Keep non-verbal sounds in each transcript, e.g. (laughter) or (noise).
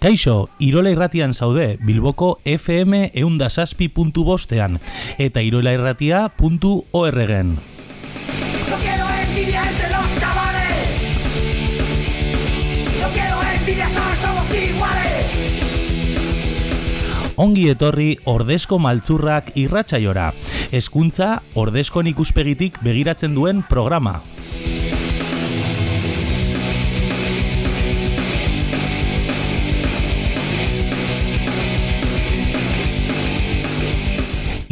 Kaixo, Irola Irratian zaude, Bilboko FM eundasazpi puntu bostean, eta irolairratia.orgen. No quiero envidia entre los chavales. No quiero envidia, somos todos iguales. Ongi etorri ordezko maltzurrak irratsaiora. Hezkuntza ordezkon ikuspegitik begiratzen duen programa.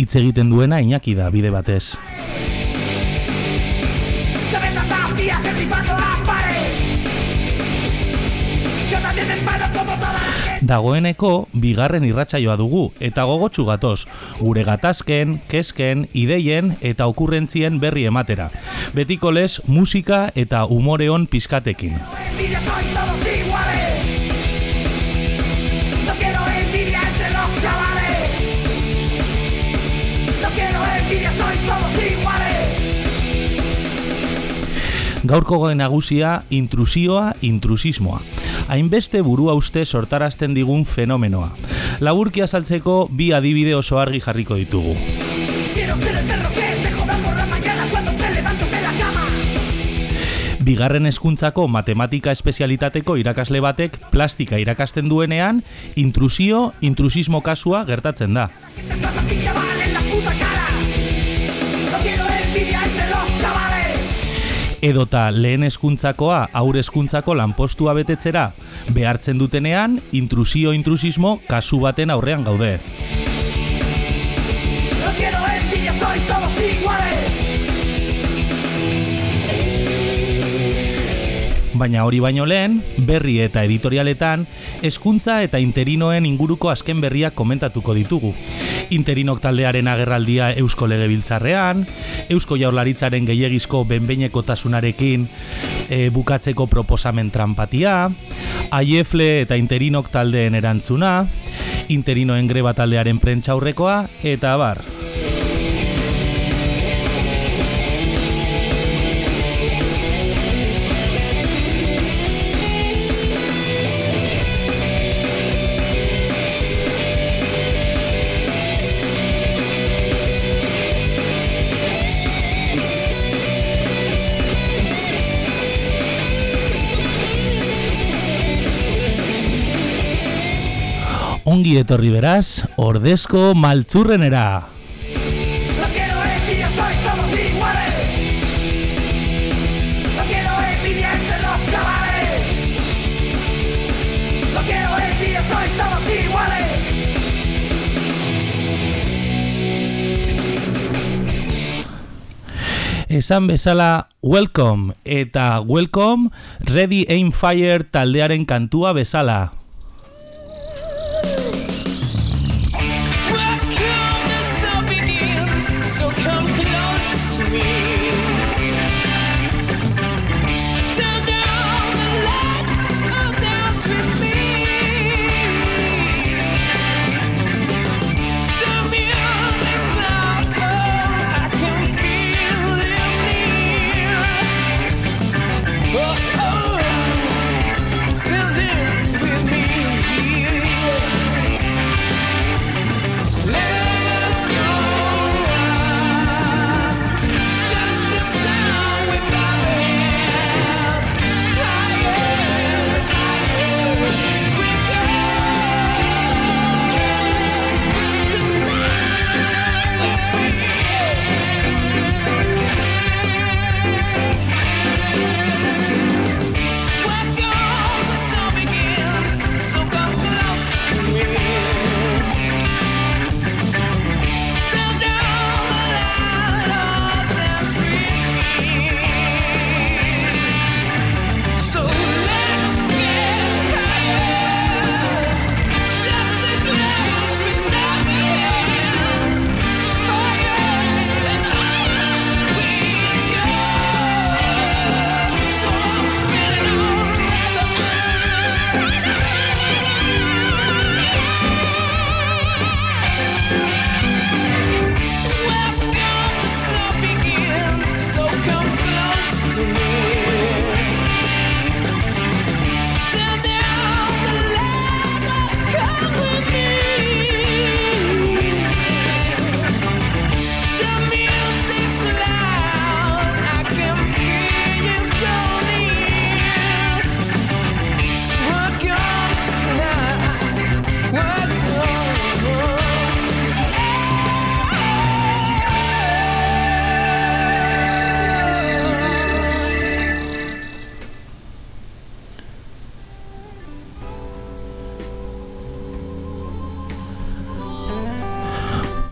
Hitz egiten duena Iñaki da bide batez. Dagoeneko bigarren irratsaioa dugu eta gogotsu gatoz, gure gatazken, kesken, ideien eta okurrentzien berri ematera. Betiko lez, musika eta umoreon pizkatekin. Gaurko nagusia intrusioa, intrusismoa. Hainbeste burua uste sortarazten digun fenomenoa. Laburki azaltzeko bi adibide oso argi jarriko ditugu. Bigarren hezkuntzako matematika espezialitateko irakasle batek plastika irakasten duenean, intrusio, intrusismo kasua gertatzen da. Edota lehen hezkuntzakoa aur hezkuntzako lanpostua betetzera behartzen dutenean intrusio intrusismo kasu baten aurrean gaude. No quiero envidia, sois todos iguales. Baina hori baino lehen, berri eta editorialetan, hezkuntza eta interinoen inguruko azken berriak komentatuko ditugu. Interinok taldearen agerraldia Eusko Legebiltzarrean, Eusko Jaurlaritzaren gehiegizko benbeinekotasunarekin e, bukatzeko proposamen trampatia, Aiefle eta Interinok taldeen erantzuna, Interinoen greba taldearen prentxaurrekoa, eta abar. Ongi etorri beraz, ordezko maltzurrenera. Esan bezala welcome eta welcome ready aim fire taldearen kantua bezala.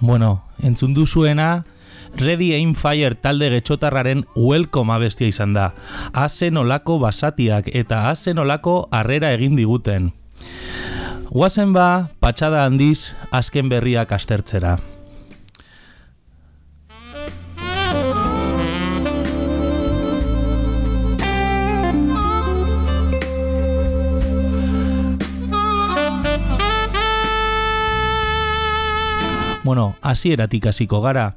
Bueno, entzun duzuena, Ready Aim Fire talde getxotarraren welcome abestia izan da. Azen olako basatiak eta azen olako harrera egin diguten. Guazen ba, patxada handiz, azken berriak astertzera. Bueno, hasieratik hasiko gara.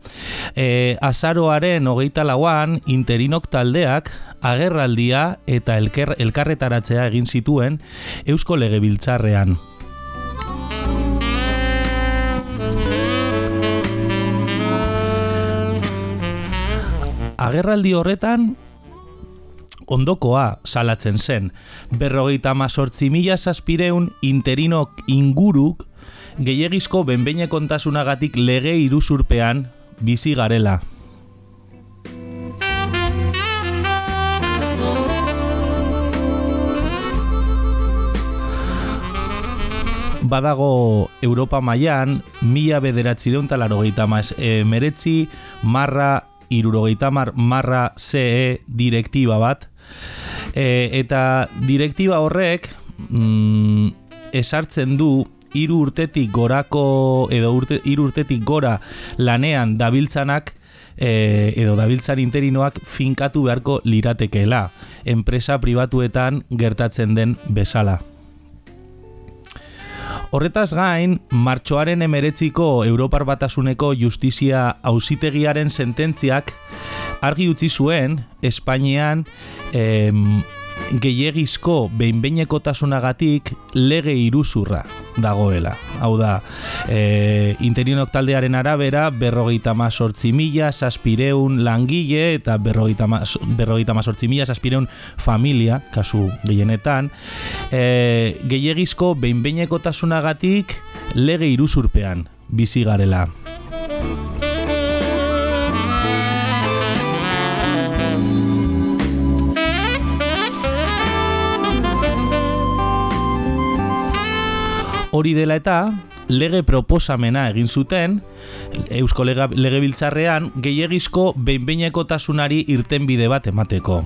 E, azaroaren hogeita lauan, interinok taldeak agerraldia eta elker, elkarretaratzea egin zituen Eusko Legebiltzarrean. Agerraldi horretan ondokoa salatzen zen. Berrogeita mazortzi mila zazpireun interinok inguruk gehiagizko benbeine kontasunagatik lege iruzurpean bizi garela. Badago Europa mailan mila bederatzireun talarrogeita maz e, meretzi marra irurogeita mar, marra CE direktiba bat e, eta direktiba horrek mm, esartzen du hiru urtetik gorako edo urte, hiru urtetik gora lanean dabiltzanak e, edo dabiltzan interinoak finkatu beharko liratekeela enpresa pribatuetan gertatzen den bezala. Horretaz gain, martxoaren emeretziko Europar Batasuneko Justizia Auzitegiaren sententziak argi utzi zuen Espainian em, gehiegizko behinbeinekotasunagatik lege iruzurra dagoela. Hau da, e, interinok taldearen arabera, berrogeita mazortzi mila, saspireun langile eta berrogeita, maz, berrogeita mazortzi mila, saspireun familia, kasu gehienetan, e, gehiegizko behinbeinekotasunagatik lege iruzurpean bizi garela. Hori dela eta, lege proposamena egin zuten, Eusko Legebiltzarrean gehiegizko behinbeinekotasunari irtenbide bat emateko.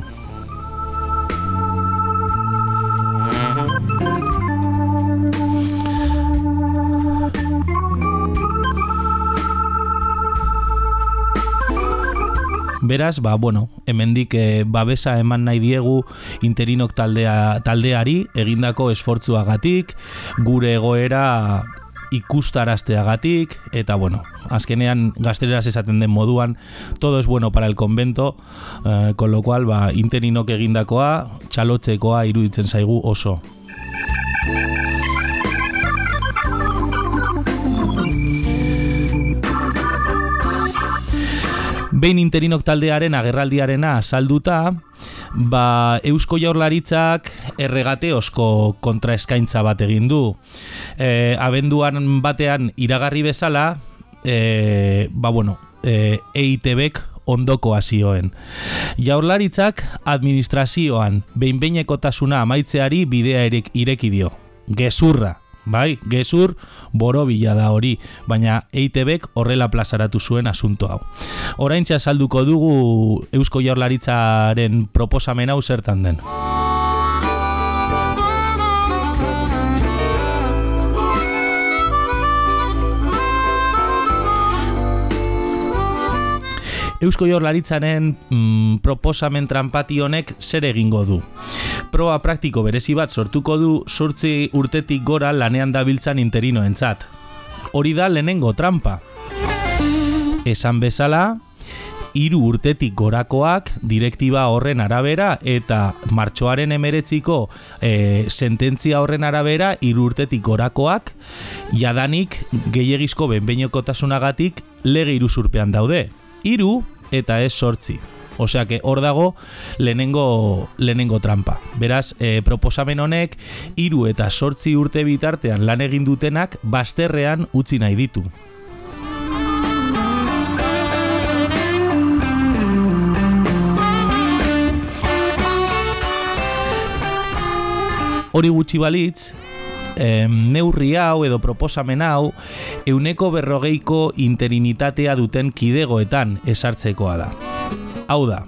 Beraz, ba, bueno, hemendik eh, babesa eman nahi diegu interinok taldea, taldeari egindako esfortzuagatik, gure egoera ikustarazteagatik, eta bueno, azkenean gazteleraz esaten den moduan, todo es bueno para el convento, eh, con lo cual, ba, interinok egindakoa, txalotzekoa iruditzen zaigu oso. Behin interinok taldearen agerraldiarena salduta, ba, Eusko Jaurlaritzak erregate osko kontraeskaintza bat egin du. E, abenduan batean iragarri bezala, e, ba bueno, e, EITBek ondoko. Jaurlaritzak administrazioan behinbeinekotasuna amaitzeari bidea ireki dio. Gezurra, bai, gezur borobila da hori, baina EITBek horrela plazaratu zuen asunto hau. Oraintxe salduko dugu Eusko Jaurlaritzaren proposamen hau zertan den. Eusko Jaurlaritzaren mm, proposamen tranpati honek zer egingo du. Proa praktiko berezi bat sortuko du sortzi urtetik gora lanean dabiltzan interinoentzat. Hori da lehenengo trampa. Esan bezala, hiru urtetik gorakoak direktiba horren arabera eta martxoaren emeretziko e, sententzia horren arabera hiru urtetik gorakoak jadanik gehiegizko benbeinokotasunagatik lege iruzurpean daude. Hiru eta ez sortzi. Osea que hor dago lehenengo, lehenengo trampa. Beraz, e, proposamen honek hiru eta sortzi urte bitartean lan egin dutenak bazterrean utzi nahi ditu. Hori gutxi balitz, em, neurri hau edo proposamen hau euneko berrogeiko interinitatea duten kidegoetan esartzekoa da. Hau da,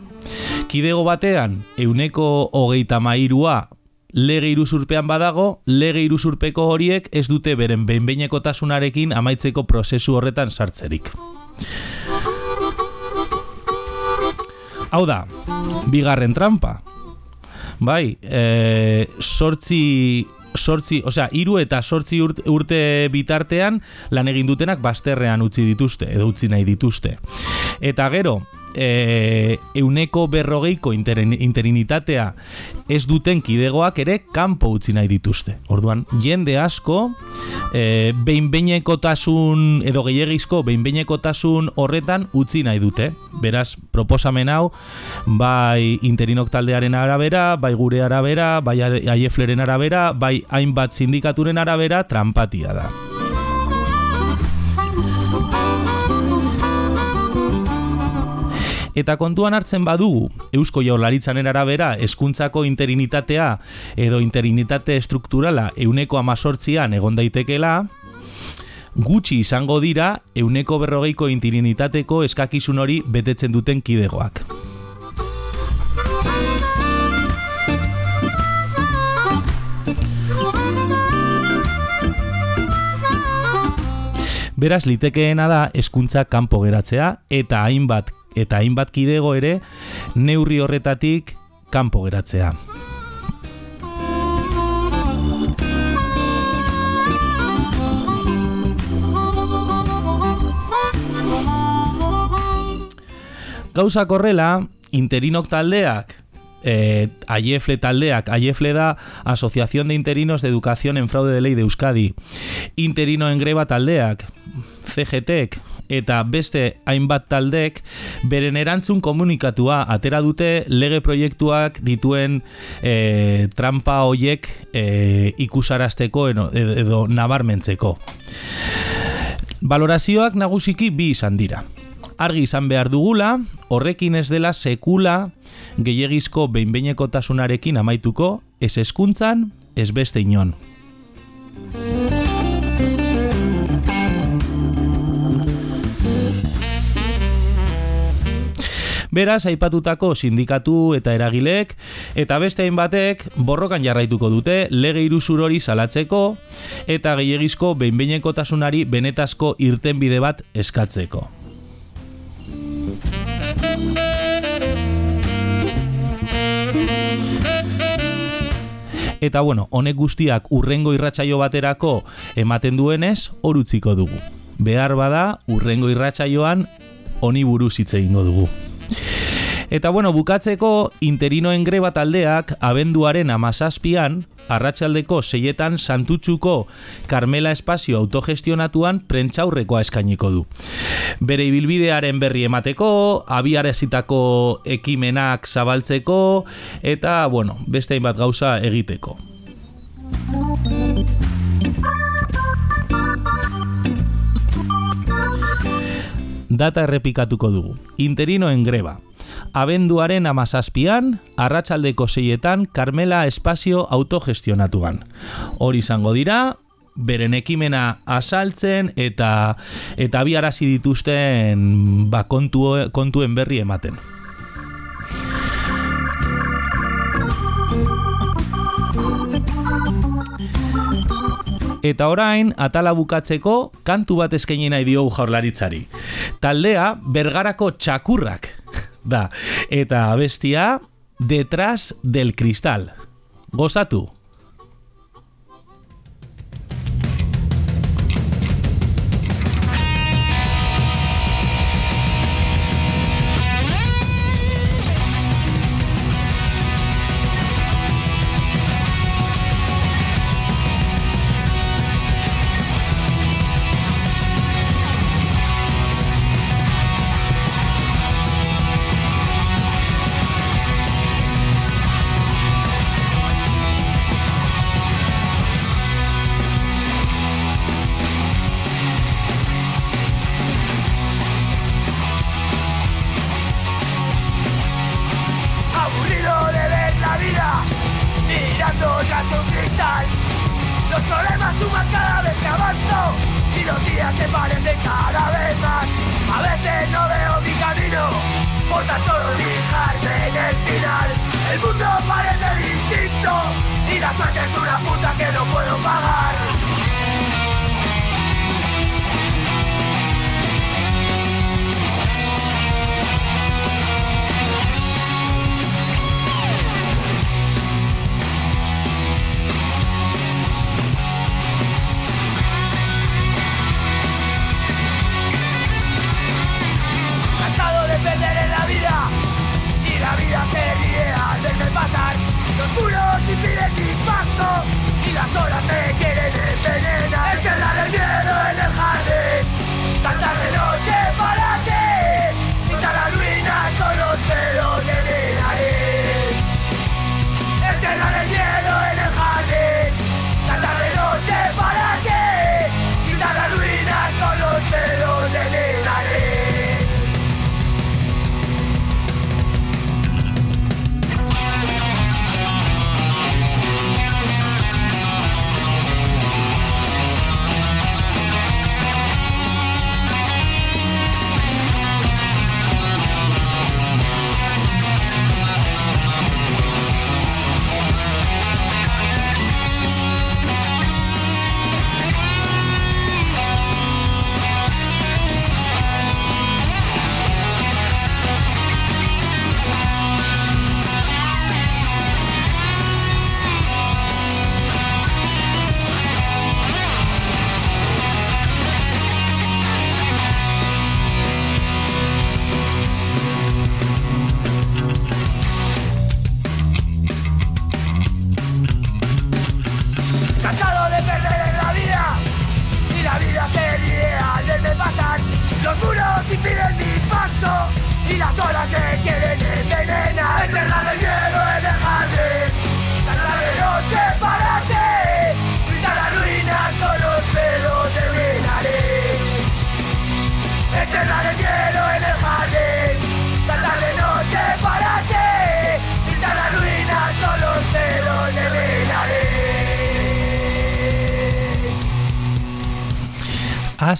kidego batean euneko hogeita mairua lege iruzurpean badago, lege iruzurpeko horiek ez dute beren behinbeinekotasunarekin amaitzeko prozesu horretan sartzerik. Hau da, bigarren trampa. Bai, e, sortzi sortzi, osea, hiru eta sortzi urte, urte bitartean lan egin dutenak bazterrean utzi dituzte, edo utzi nahi dituzte. Eta gero, e, euneko berrogeiko interin, interinitatea ez duten kidegoak ere kanpo utzi nahi dituzte. Orduan, jende asko, e, behinbeinekotasun edo gehiagizko behinbeinekotasun horretan utzi nahi dute. Beraz, proposamen hau, bai interinok taldearen arabera, bai gure arabera, bai aiefleren arabera, bai hainbat sindikaturen arabera, trampatia da. Eta kontuan hartzen badugu, Eusko Jaurlaritzaren arabera hezkuntzako interinitatea edo interinitate strukturala euneko amazortzian egon daitekela, gutxi izango dira euneko berrogeiko interinitateko eskakizun hori betetzen duten kidegoak. Beraz, litekeena da hezkuntza kanpo geratzea eta hainbat eta hainbat kidego ere neurri horretatik kanpo geratzea. Gauzak horrela, interinok taldeak, eh, AIEFLE taldeak, AIEFLE da Asociación de Interinos de Educación en Fraude de Ley de Euskadi, Interino en Greba taldeak, CGTek, eta beste hainbat taldek beren erantzun komunikatua atera dute lege proiektuak dituen e, trampa hoiek e, ikusarazteko edo, edo nabarmentzeko. Valorazioak nagusiki bi izan dira. Argi izan behar dugula, horrekin ez dela sekula gehiegizko behinbeinekotasunarekin amaituko, ez eskuntzan, ez beste inon. Beraz, aipatutako sindikatu eta eragileek eta beste hainbatek borrokan jarraituko dute lege iruzur hori salatzeko eta gehiegizko behinbeinekotasunari benetazko irtenbide bat eskatzeko. Eta bueno, honek guztiak urrengo irratsaio baterako ematen duenez, hor utziko dugu. Behar bada, urrengo irratsaioan honi buruz hitz egingo dugu. Eta bueno, bukatzeko interinoen greba taldeak abenduaren amazazpian, arratsaldeko seietan santutxuko Carmela Espazio autogestionatuan prentxaurrekoa eskainiko du. Bere ibilbidearen berri emateko, abiarezitako ekimenak zabaltzeko, eta, bueno, beste hainbat gauza egiteko. Data errepikatuko dugu. Interinoen greba. Abenduaren amazazpian, arratsaldeko seietan, Carmela Espazio autogestionatuan. Hori izango dira, beren ekimena asaltzen eta eta abiarazi dituzten ba, kontu, kontuen berri ematen. Eta orain, atala bukatzeko, kantu bat eskaini nahi diogu jaurlaritzari. Taldea, bergarako txakurrak (laughs) da. Eta abestia, Detrás del Cristal. Gozatu!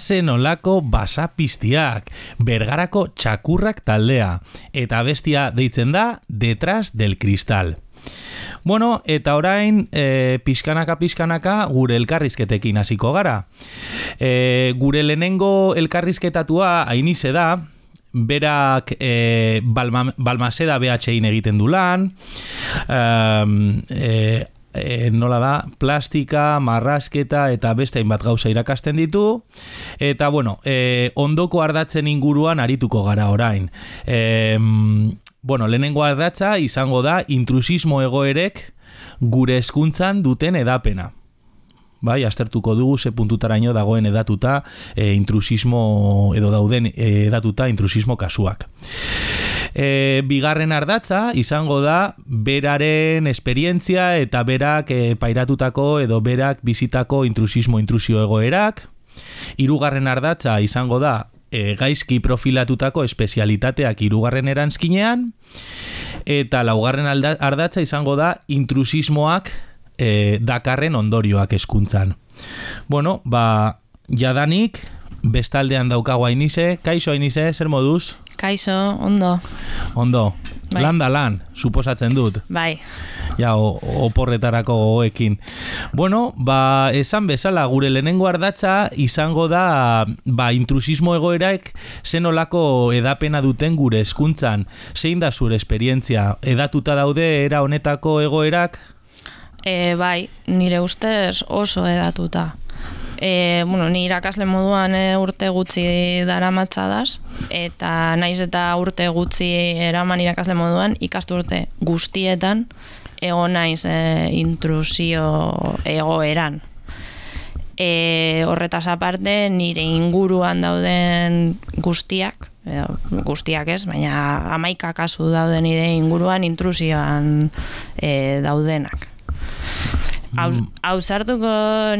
Azen olako basapiztiak, bergarako txakurrak taldea, eta bestia deitzen da Detras del Cristal. Bueno, eta orain, e, pixkanaka pixkanaka gure elkarrizketekin hasiko gara. E, gure lehenengo elkarrizketatua hainize da, berak e, Balma, Balmaseda BH-in egiten du lan, um, e, e, nola da, plastika, marrasketa eta beste hainbat gauza irakasten ditu eta bueno, e, ondoko ardatzen inguruan arituko gara orain. E, bueno, lehenengo ardatza izango da intrusismo egoerek gure hezkuntzan duten edapena. Bai, aztertuko dugu ze puntutaraino dagoen edatuta e, intrusismo edo dauden edatuta intrusismo kasuak. E, bigarren ardatza izango da beraren esperientzia eta berak e, pairatutako edo berak bizitako intrusismo intrusio egoerak. Hirugarren ardatza izango da e, gaizki profilatutako espezialitateak hirugarren eranskinean eta laugarren ardatza izango da intrusismoak e, dakarren ondorioak eskuntzan. Bueno, ba, jadanik, bestaldean daukagu hainize, kaixo hainize, zer moduz? Kaixo, ondo. Ondo, Bai. lan da lan, suposatzen dut. Bai, Ja, o- oporretarako gogoekin. Bueno, ba, esan bezala, gure lehenengo ardatza izango da, ba, intrusismo egoeraek zenolako edapena duten gure hezkuntzan. Zein da zure esperientzia? Edatuta daude era honetako egoerak? e, bai, nire ustez oso edatuta. E, bueno, ni irakasle moduan e, urte gutxi daramatzadaz, eta naiz eta urte gutxi eraman irakasle moduan, ikasturte guztietan egon naiz e, intrusio egoeran. E, horretaz aparte, nire inguruan dauden guztiak, edo, guztiak ez, baina amaika kasu daude nire inguruan intrusioan e, daudenak. Hau, hau sartuko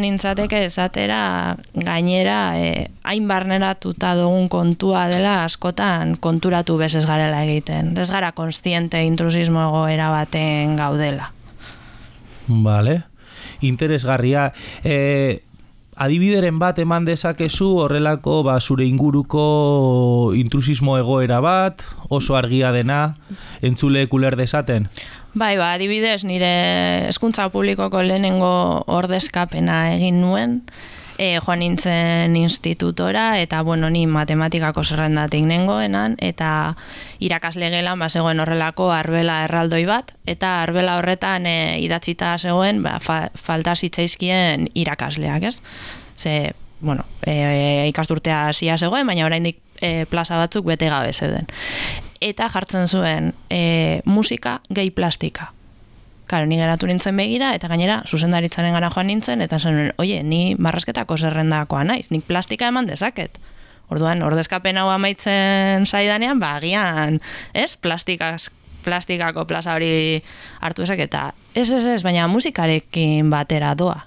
nintzateke esatera gainera e, hain barneratuta dugun kontua dela askotan konturatu bez ez garela egiten. Ez gara konstiente intrusismo egoera baten gaudela. Vale. Interesgarria. E, adibideren bat eman dezakezu horrelako ba, zure inguruko intrusismo egoera bat, oso argia dena, entzule kuler dezaten? Bai, ba, adibidez, nire hezkuntza publikoko lehenengo ordezkapena egin nuen, e, joan nintzen institutora, eta, bueno, ni matematikako zerrendatik nengoenan, eta irakasle gelan, ba, zegoen horrelako arbela erraldoi bat, eta arbela horretan e, idatzita zegoen, ba, fa, falta zitzaizkien irakasleak, ez? Ze, bueno, e, ikasturtea hasia zegoen, baina oraindik e, plaza batzuk bete gabe zeuden. Eta jartzen zuen e, musika gehi plastika. Karo, ni geratu nintzen begira, eta gainera, zuzendaritzaren gara joan nintzen, eta zen, oie, ni marrasketako zerrendakoa naiz, nik plastika eman dezaket. Orduan, ordezkapen hau amaitzen zaidanean, ba, agian, ez, plastikaz, plastikako plaza hori hartu ezak, eta ez, ez, ez, baina musikarekin batera doa.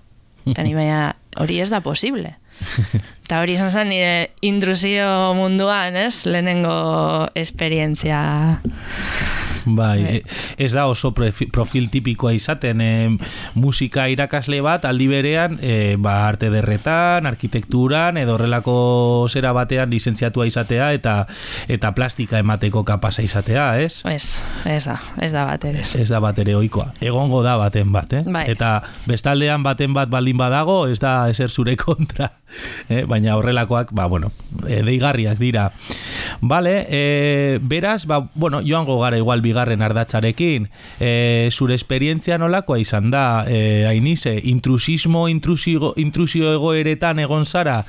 Eta ni baina hori ez da posible. (laughs) Eta hori izan zen nire intrusio munduan, ez? Lehenengo esperientzia. Bai, Bai. e- ez da oso profi- profil tipikoa izaten e, musika irakasle bat aldi berean e, ba, arte derretan, arkitekturan edo horrelako zera batean lizentziatua izatea eta eta plastika emateko kapasa izatea, ez? Ez, ez da, ez da bat ere. Ez da bat ere ohikoa. Egongo da baten bat, eh? Bai. Eta bestaldean baten bat baldin badago, ez da ezer zure (laughs) kontra. Eh? Baina horrelakoak, ba, bueno, e, deigarriak dira. Vale, e, beraz, ba, bueno, joango gara igual bigarren ardatzarekin. E, zure esperientzia nolakoa izan da, e, hainize, intrusismo, intrusio, intrusio egoeretan egon zara,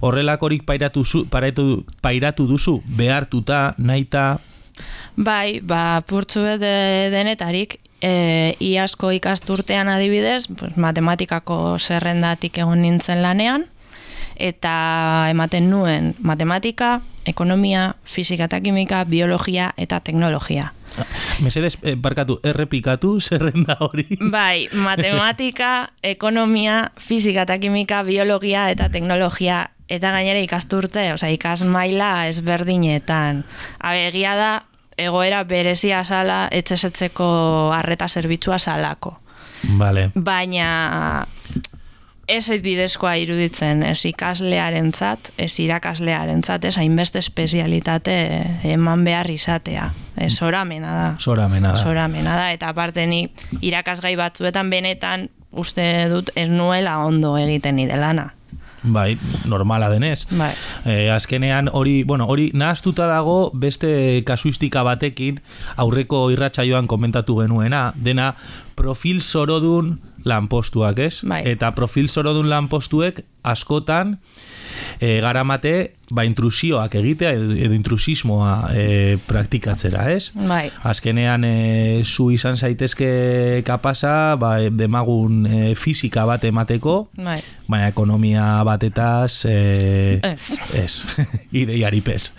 horrelakorik pairatu, zu, pairatu, pairatu duzu, behartuta, naita, Bai, ba, purtsu de- denetarik, e, iazko ikasturtean adibidez, pues, matematikako zerrendatik egon nintzen lanean, eta ematen nuen matematika, ekonomia, fisika eta kimika, biologia eta teknologia. Mesedez, eh, barkatu, errepikatu zerrenda hori. Bai, matematika, (laughs) ekonomia, fisika eta kimika, biologia eta teknologia eta gainera ikasturte, osea, ikas maila ezberdinetan. Habe, egia da, egoera berezia sala, etxesetzeko arreta zerbitzua salako. Vale. Baina ez bidezkoa iruditzen, ez ikaslearentzat, ez irakaslearentzat, ez hainbeste espezialitate eman behar izatea. Ez oramena da. Zoramena da. Zoramena da, eta aparte ni irakasgai batzuetan benetan uste dut ez nuela ondo egiten nire lana. Bai, normala denez. Bai. E, azkenean hori, bueno, hori nahaztuta dago beste kasuistika batekin aurreko irratsaioan komentatu genuena, dena profil zorodun lanpostuak, ez? Bai. Eta profil zorodun lanpostuek askotan e, garamate ba intrusioak egitea edo, edo intrusismoa e, praktikatzera, ez? Bai. Azkenean e, zu izan zaitezke kapasa ba, e, demagun e, fisika bat emateko, Bai. baina ekonomia batetaz e, Ez. ez, (laughs) ideiari pez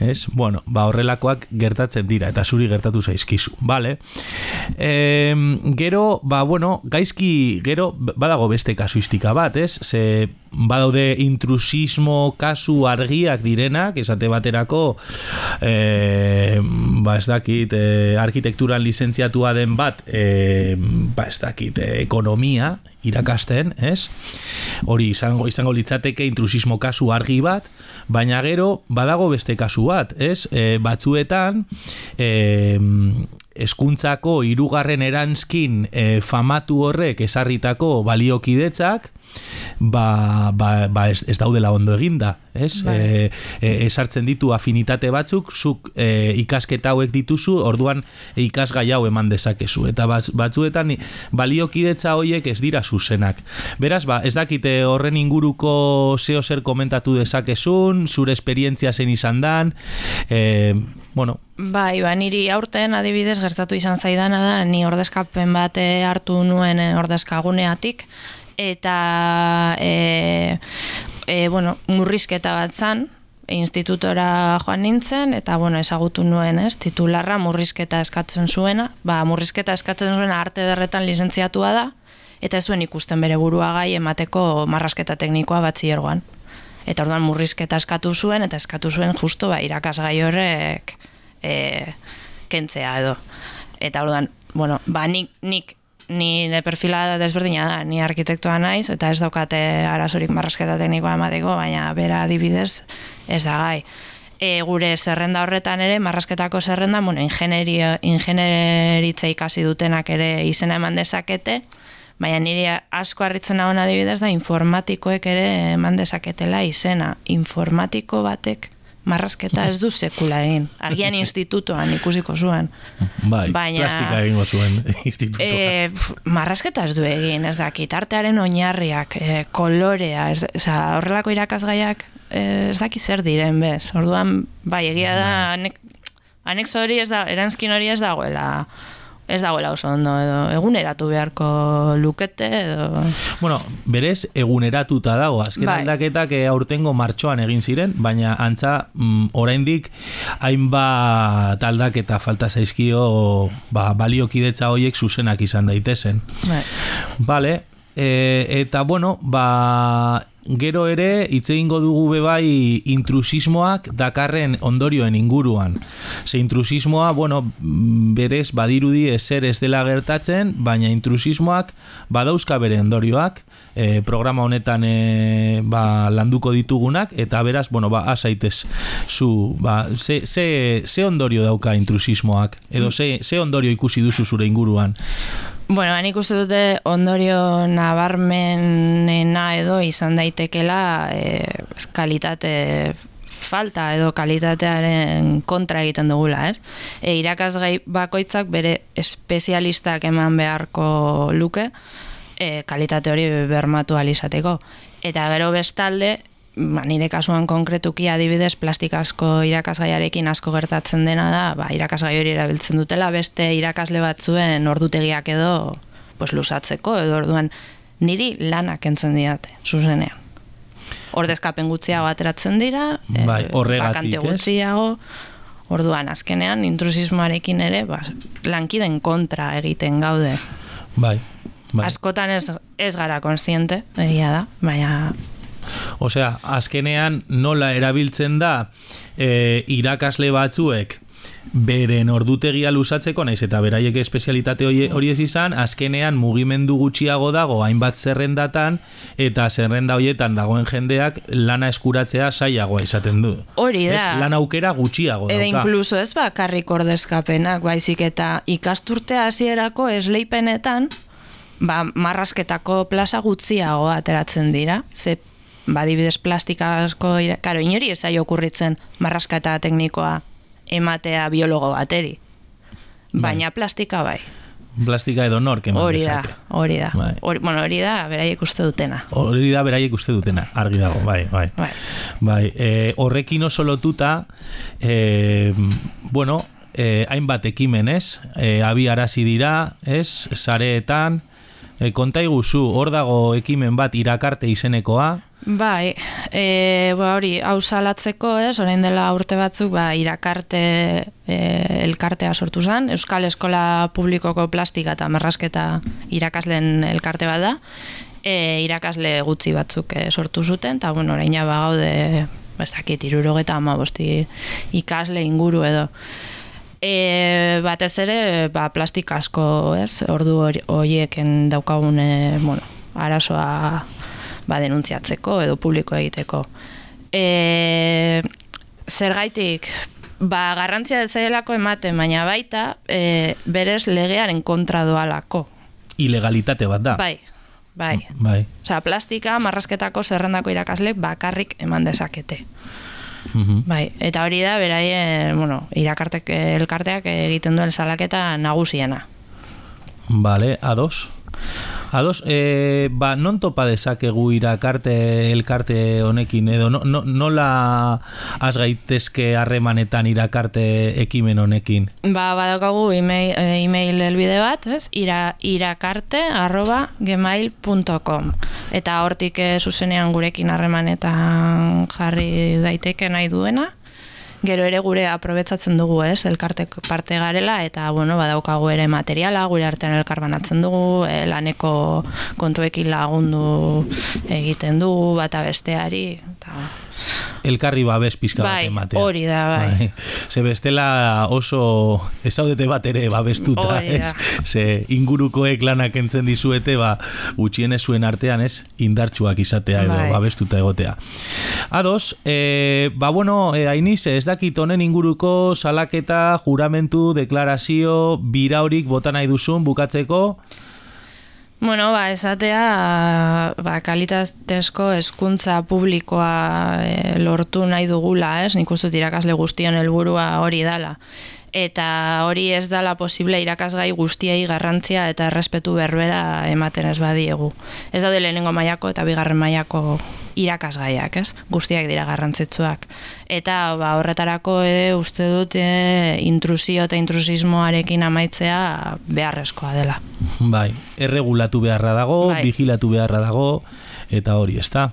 ez? bueno, ba horrelakoak gertatzen dira eta zuri gertatu zaizkizu vale? e, gero, ba bueno, gaizki gero badago beste kasuistika bat, ez? ze badaude intrusismo kasu argiak direnak, esate baterako e, ba ez dakit e, arkitekturan lizentziatua den bat e, ba ez dakit e, ekonomia irakasten, ez? Hori izango izango litzateke intrusismo kasu argi bat, baina gero badago beste kasu bat, ez? E, batzuetan e, eskuntzako hirugarren eranskin e, famatu horrek esarritako baliokidetzak ba, ba, ba ez, ez daudela ondo eginda, ez? Bai. E, e, esartzen ditu afinitate batzuk, zuk e, ikasketa hauek dituzu, orduan e, ikasgai hau eman dezakezu. Eta batz, batzuetan baliokidetza hoiek ez dira zuzenak. Beraz, ba, ez dakite horren inguruko zeo zer komentatu dezakezun, zure esperientzia zen izan dan, e, bueno, Bai, ba, niri aurten adibidez gertatu izan zaidana da, ni ordezkapen bat eh, hartu nuen eh, ordezkaguneatik, eta e, e, bueno, murrizketa bat zan, institutora joan nintzen, eta bueno, ezagutu nuen, ez, titularra murrizketa eskatzen zuena, ba, murrizketa eskatzen zuena arte derretan lizentziatua da, eta ez zuen ikusten bere burua gai emateko marrasketa teknikoa batxiergoan. Eta orduan murrizketa eskatu zuen, eta eskatu zuen justo ba, irakasgai horrek e, kentzea edo. Eta orduan, bueno, ba, nik, nik nire perfila desberdina da, ni arkitektoa naiz, eta ez daukate arazorik marrasketa teknikoa emateko, baina bera adibidez ez da gai. E, gure zerrenda horretan ere, marrasketako zerrenda, bueno, ingenieritza ikasi dutenak ere izena eman dezakete, baina niri asko harritzen hona adibidez da informatikoek ere eman dezaketela izena. Informatiko batek marrasketa ez du sekula egin. Agian (laughs) institutoan ikusiko zuen. Bai, Baina- plastika egingo zuen institutoa. E, pf, marrasketa ez du egin, ez dakit, artearen oinarriak, e, kolorea, ez, oza, horrelako irakasgaiak e, ez dakit zer diren bez. Orduan, bai, egia da, anek, anexo hori ez da, eranskin hori ez dagoela, ez dagoela oso ondo, edo eguneratu beharko lukete, edo... Bueno, berez eguneratuta dago, azken Bai. aldaketak eh, aurtengo martxoan egin ziren, baina antza mm, oraindik hainbat aldaketa falta zaizkio ba, baliokidetza hoiek zuzenak izan daitezen. Bai. Vale, e, eta bueno, ba, gero ere hitz egingo dugu be bai intrusismoak dakarren ondorioen inguruan. Ze intrusismoa, bueno, berez badirudi ezer ez dela gertatzen, baina intrusismoak badauzka bere ondorioak, e, programa honetan e, ba, landuko ditugunak, eta beraz, bueno, ba, azaitez zu, ba, ze, ze, ze ondorio dauka intrusismoak, edo ze, ze ondorio ikusi duzu zure inguruan. Bueno, nik uste dute ondorio nabarmenena edo izan daitekela e, kalitate falta edo kalitatearen kontra egiten dugula, ez? E, irakasgai bakoitzak bere espezialistak eman beharko luke e, kalitate hori bermatu alizateko. Eta gero bestalde, ba, nire kasuan konkretuki adibidez plastikasko irakasgaiarekin asko gertatzen dena da, ba, irakasgai hori erabiltzen dutela beste irakasle batzuen ordutegiak edo pues, lusatzeko, edo orduan niri lanak entzen diate, zuzenean. Ordezkapen gutxiago ateratzen dira, eh, Bai, horregatik, gutxiago, orduan azkenean intrusismoarekin ere ba, lankiden kontra egiten gaude. Bai, bai. Askotan ez, ez gara konstiente, egia da, baina Osea, azkenean nola erabiltzen da e, irakasle batzuek beren ordutegia lusatzeko naiz eta beraiek espezialitate hori, ez izan, azkenean mugimendu gutxiago dago hainbat zerrendatan eta zerrenda horietan dagoen jendeak lana eskuratzea saiagoa izaten du. Hori da. Ez, lan aukera gutxiago Edo dauka. inkluso ez bakarrik ordezkapenak, baizik eta ikasturte hasierako esleipenetan, ba, marrasketako plaza gutxiago ateratzen dira. Ze, ba, adibidez plastikasko, ira- karo, inori ez zaio okurritzen marrasketa teknikoa ematea biologo bateri. Baina plastika bai. Plastika edo nork eman Hori da, hori da. Bai. Hori, bueno, hori da, beraiek uste dutena. Hori da beraiek uste dutena, argi dago, bai, bai. Bai. Bai, e, horrekin oso lotuta, e, bueno, e, hainbat ekimen, ez? E, abi arazi dira, ez? Sareetan, e, konta iguzu, hor dago ekimen bat irakarte izenekoa, Bai, e, ba, hori, hau salatzeko, ez, orain dela urte batzuk, ba, irakarte e, elkartea sortu zen, Euskal Eskola Publikoko Plastika eta Marrasketa irakasleen elkarte bat da, e, irakasle gutxi batzuk e, sortu zuten, eta bueno, orain ba gaude, ez dakit, irurogeta ama bosti ikasle inguru edo. E, batez ere, ba, plastik asko, ez, ordu hori- horieken daukagun, e, bueno, arazoa ba, denuntziatzeko edo publiko egiteko. E, zergaitik, ba, garrantzia ez zailako ematen, baina baita, e, berez legearen kontra doalako. ilegalitate bat da. Bai, bai. Bai. Osea, plastika, marrasketako zerrendako irakaslek bakarrik eman dezakete. Mhm. Bai, eta hori da, beraien, bueno, irakartek elkarteak egiten duen salaketa nagusiena. Vale, ados. Ados, e, ba, non topa dezakegu irakarte elkarte honekin, edo no, no, nola az gaitezke harremanetan irakarte ekimen honekin? Ba, badaukagu email, eh, email elbide bat, ez? Ira, irakarte arroba gmail.com Eta hortik eh, zuzenean gurekin harremanetan jarri daiteke nahi duena. Gero ere gure aprobetzatzen dugu, ez, elkartek parte garela, eta, bueno, badaukagu ere materiala, gure artean elkar banatzen dugu, eh, laneko kontuekin lagundu egiten dugu, bata besteari, eta... elkarri babes pizka bat Bai, ematea. hori da, bai. Ze bestela oso ezaudete bat ere babestuta, ez? Ze ingurukoek lanak entzen dizuete, ba, gutxienez zuen artean, ez? Indartsuak izatea edo Bai. babestuta egotea. Ados, e, ba bueno, e, hainiz, ez dakit honen inguruko salaketa, juramentu, deklarazio, biraurik bota nahi duzun bukatzeko, Bueno, ba, esatea, ba, kalitatezko hezkuntza publikoa e, lortu nahi dugula, ez? Nik uste irakasle guztion helburua hori dala. Eta hori ez dala posible irakasgai guztiei garrantzia eta errespetu berbera ematen ez badiegu. Ez daude lehenengo mailako eta bigarren mailako irakasgaiak, ez? Guztiak dira garrantzitsuak. Eta ba, horretarako ere uste dut e, intrusio eta intrusismoarekin amaitzea beharrezkoa dela. bai, erregulatu beharra dago, Bai. vigilatu beharra dago, eta hori, ezta?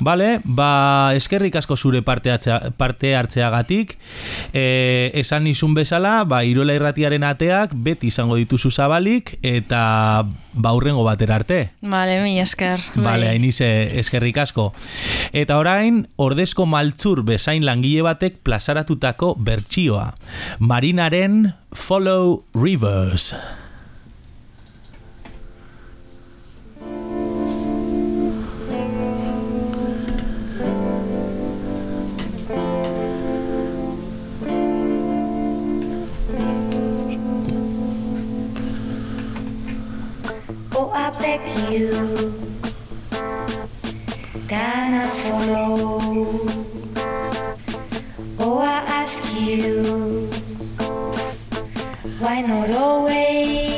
Bale, ba, eskerrik asko zure parte, hartzea, parte hartzeagatik, e, esan nizun bezala, ba, Irola irratiaren ateak beti izango dituzu zabalik, eta ba, hurrengo batera arte. Vale, mi esker. Bale, bai. hainize eskerrik asko. Eta orain, ordezko maltzur bezain langile batek plazaratutako bertsioa. Marinaren Follow Rivers. I beg you, cannot follow. Oh, I ask you, why not always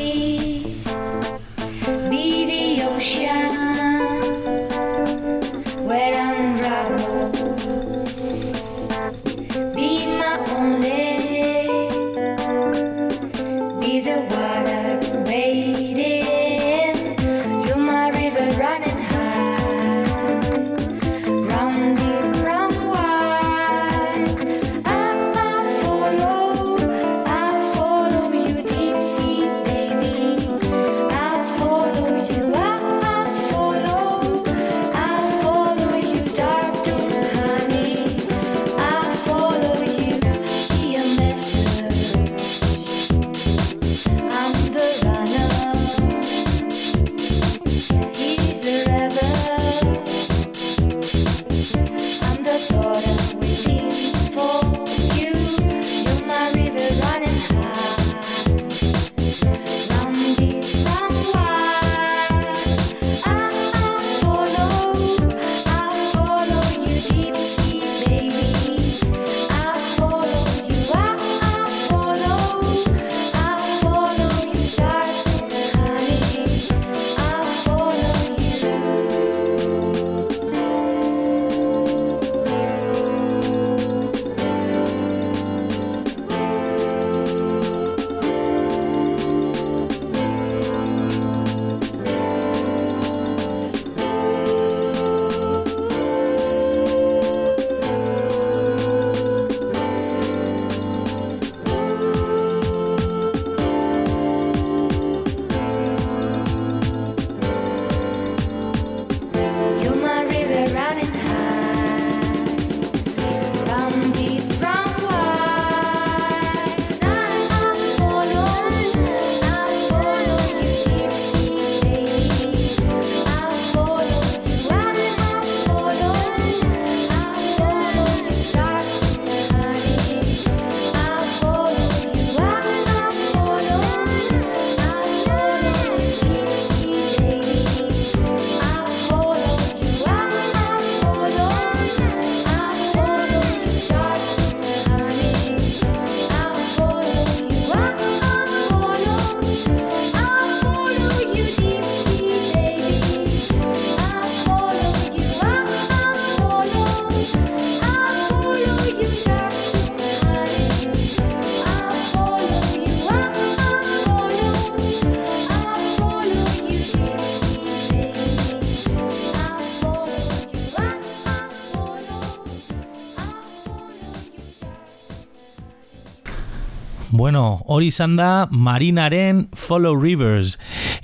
hori izan da Marinaren Follow Rivers.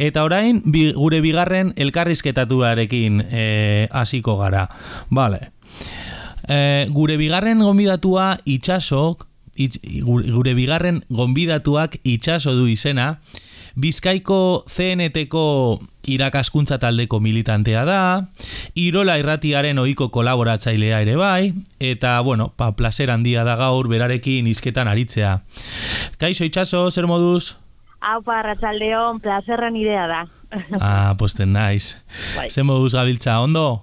Eta orain, bi, gure bigarren elkarrizketatuarekin eh, hasiko gara. Vale. E, gure bigarren gonbidatua itxasok, itx, gure bigarren gonbidatuak itxaso du izena, Bizkaiko CNT-ko irakaskuntza taldeko militantea da, Irola irratiaren ohiko kolaboratzailea ere bai, eta, bueno, pa, placer handia da gaur berarekin izketan aritzea. Kaixo itxaso, zer moduz? Aupa, Arratsaldeon, plazerran idea da. Ah, posten naiz. Bai. Zer moduz gabiltza, ondo?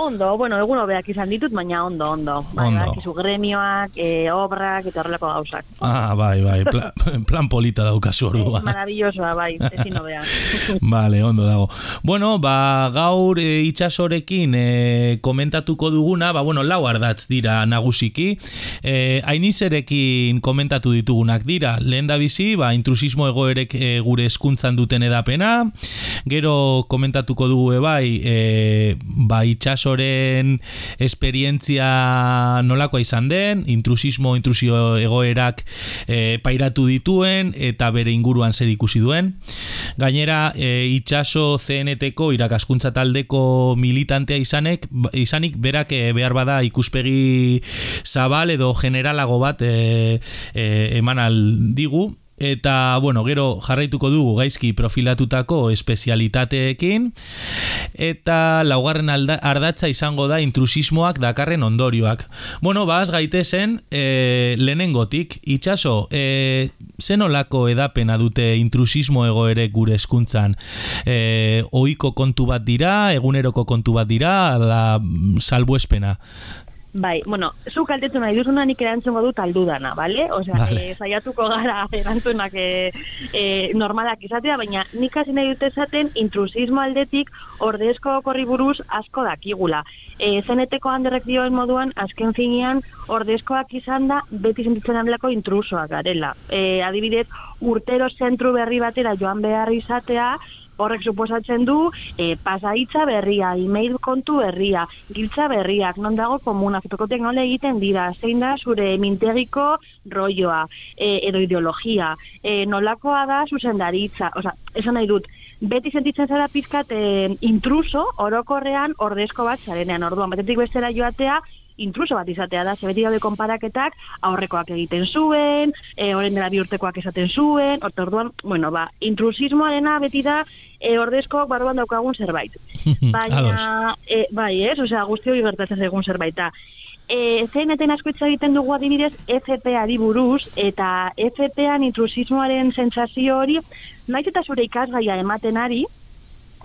Ondo, bueno, egun hobeak izan ditut, baina ondo, ondo. Bai, Ondo. badakizu gremioak, e, obrak eta horrelako gauzak. Ah, bai, bai, pla, (laughs) plan polita daukazu Eh, orduan. maravillosoa, bai, (laughs) ezin hobea. (laughs) Vale, ondo dago. Bueno, ba, gaur e, itxasorekin e, komentatuko duguna, ba, bueno, lau ardatz dira nagusiki. E, ainizerekin komentatu ditugunak dira. Lehen da bizi, ba, intrusismo egoerek e, gure eskuntzan duten edapena. Gero komentatuko dugu e, bai, e, ba, itxasoren esperientzia nolakoa izan den, intrusismo, intrusio egoerak e, pairatu dituen eta bere inguruan zer ikusi duen. Gainera, e, itxaso CNT-ko irakaskuntza taldeko militantea izanek, izanik berak e, behar bada ikuspegi zabal edo generalago bat e, e, eman aldigu. Eta, bueno, gero jarraituko dugu gaizki profilatutako espezialitateekin eta laugarren alda, ardatza izango da intrusismoak dakarren ondorioak. Bueno, baz gaitezen e, lehenengotik, itxaso, e, zenolako edapena dute intrusismo egoere gure eskuntzan? E, oiko kontu bat dira, eguneroko kontu bat dira, ala mm, salbuespena. Bai, bueno, zu kaltetu nahi duzuna nik erantzungo dut aldudana, bale? Osea, Vale. eh, saiatuko gara (laughs) erantzunak e, e, normalak izatea, baina nik hasi nahi dute esaten intrusismo aldetik ordezko korri buruz asko dakigula. E, zeneteko handerrek dioen moduan, azken finean, ordezkoak izan da, beti sentitzen handelako intrusoak garela. E, adibidez, urtero zentru berri batera joan behar izatea, Horrek suposatzen du e, pasaitza berria, email kontu berria, giltza berriak, non dago komuna, fotokotek nola egiten dira, zein da zure mintegiko rolloa, e, edo ideologia, e, nolakoa da zuzendaritza, oza, esan nahi dut, beti sentitzen zara pizkat e, intruso, orokorrean ordezko bat zarenean, orduan, batetik bestera joatea, intruso bat izatea da, ze beti daude konparaketak aurrekoak egiten zuen, e, orain dela bi urtekoak esaten zuen, orduan, bueno, ba, intrusismoarena beti da e, ordezkoak barruan daukagun zerbait. (laughs) Baina, e, bai, ez, osea, guzti hori gertatzen egun zerbait da. E, zein eten asko egiten dugu adibidez FP-ari buruz, eta FP-an intrusismoaren sentsazio hori, naiz eta zure ikasgaia ematen ari,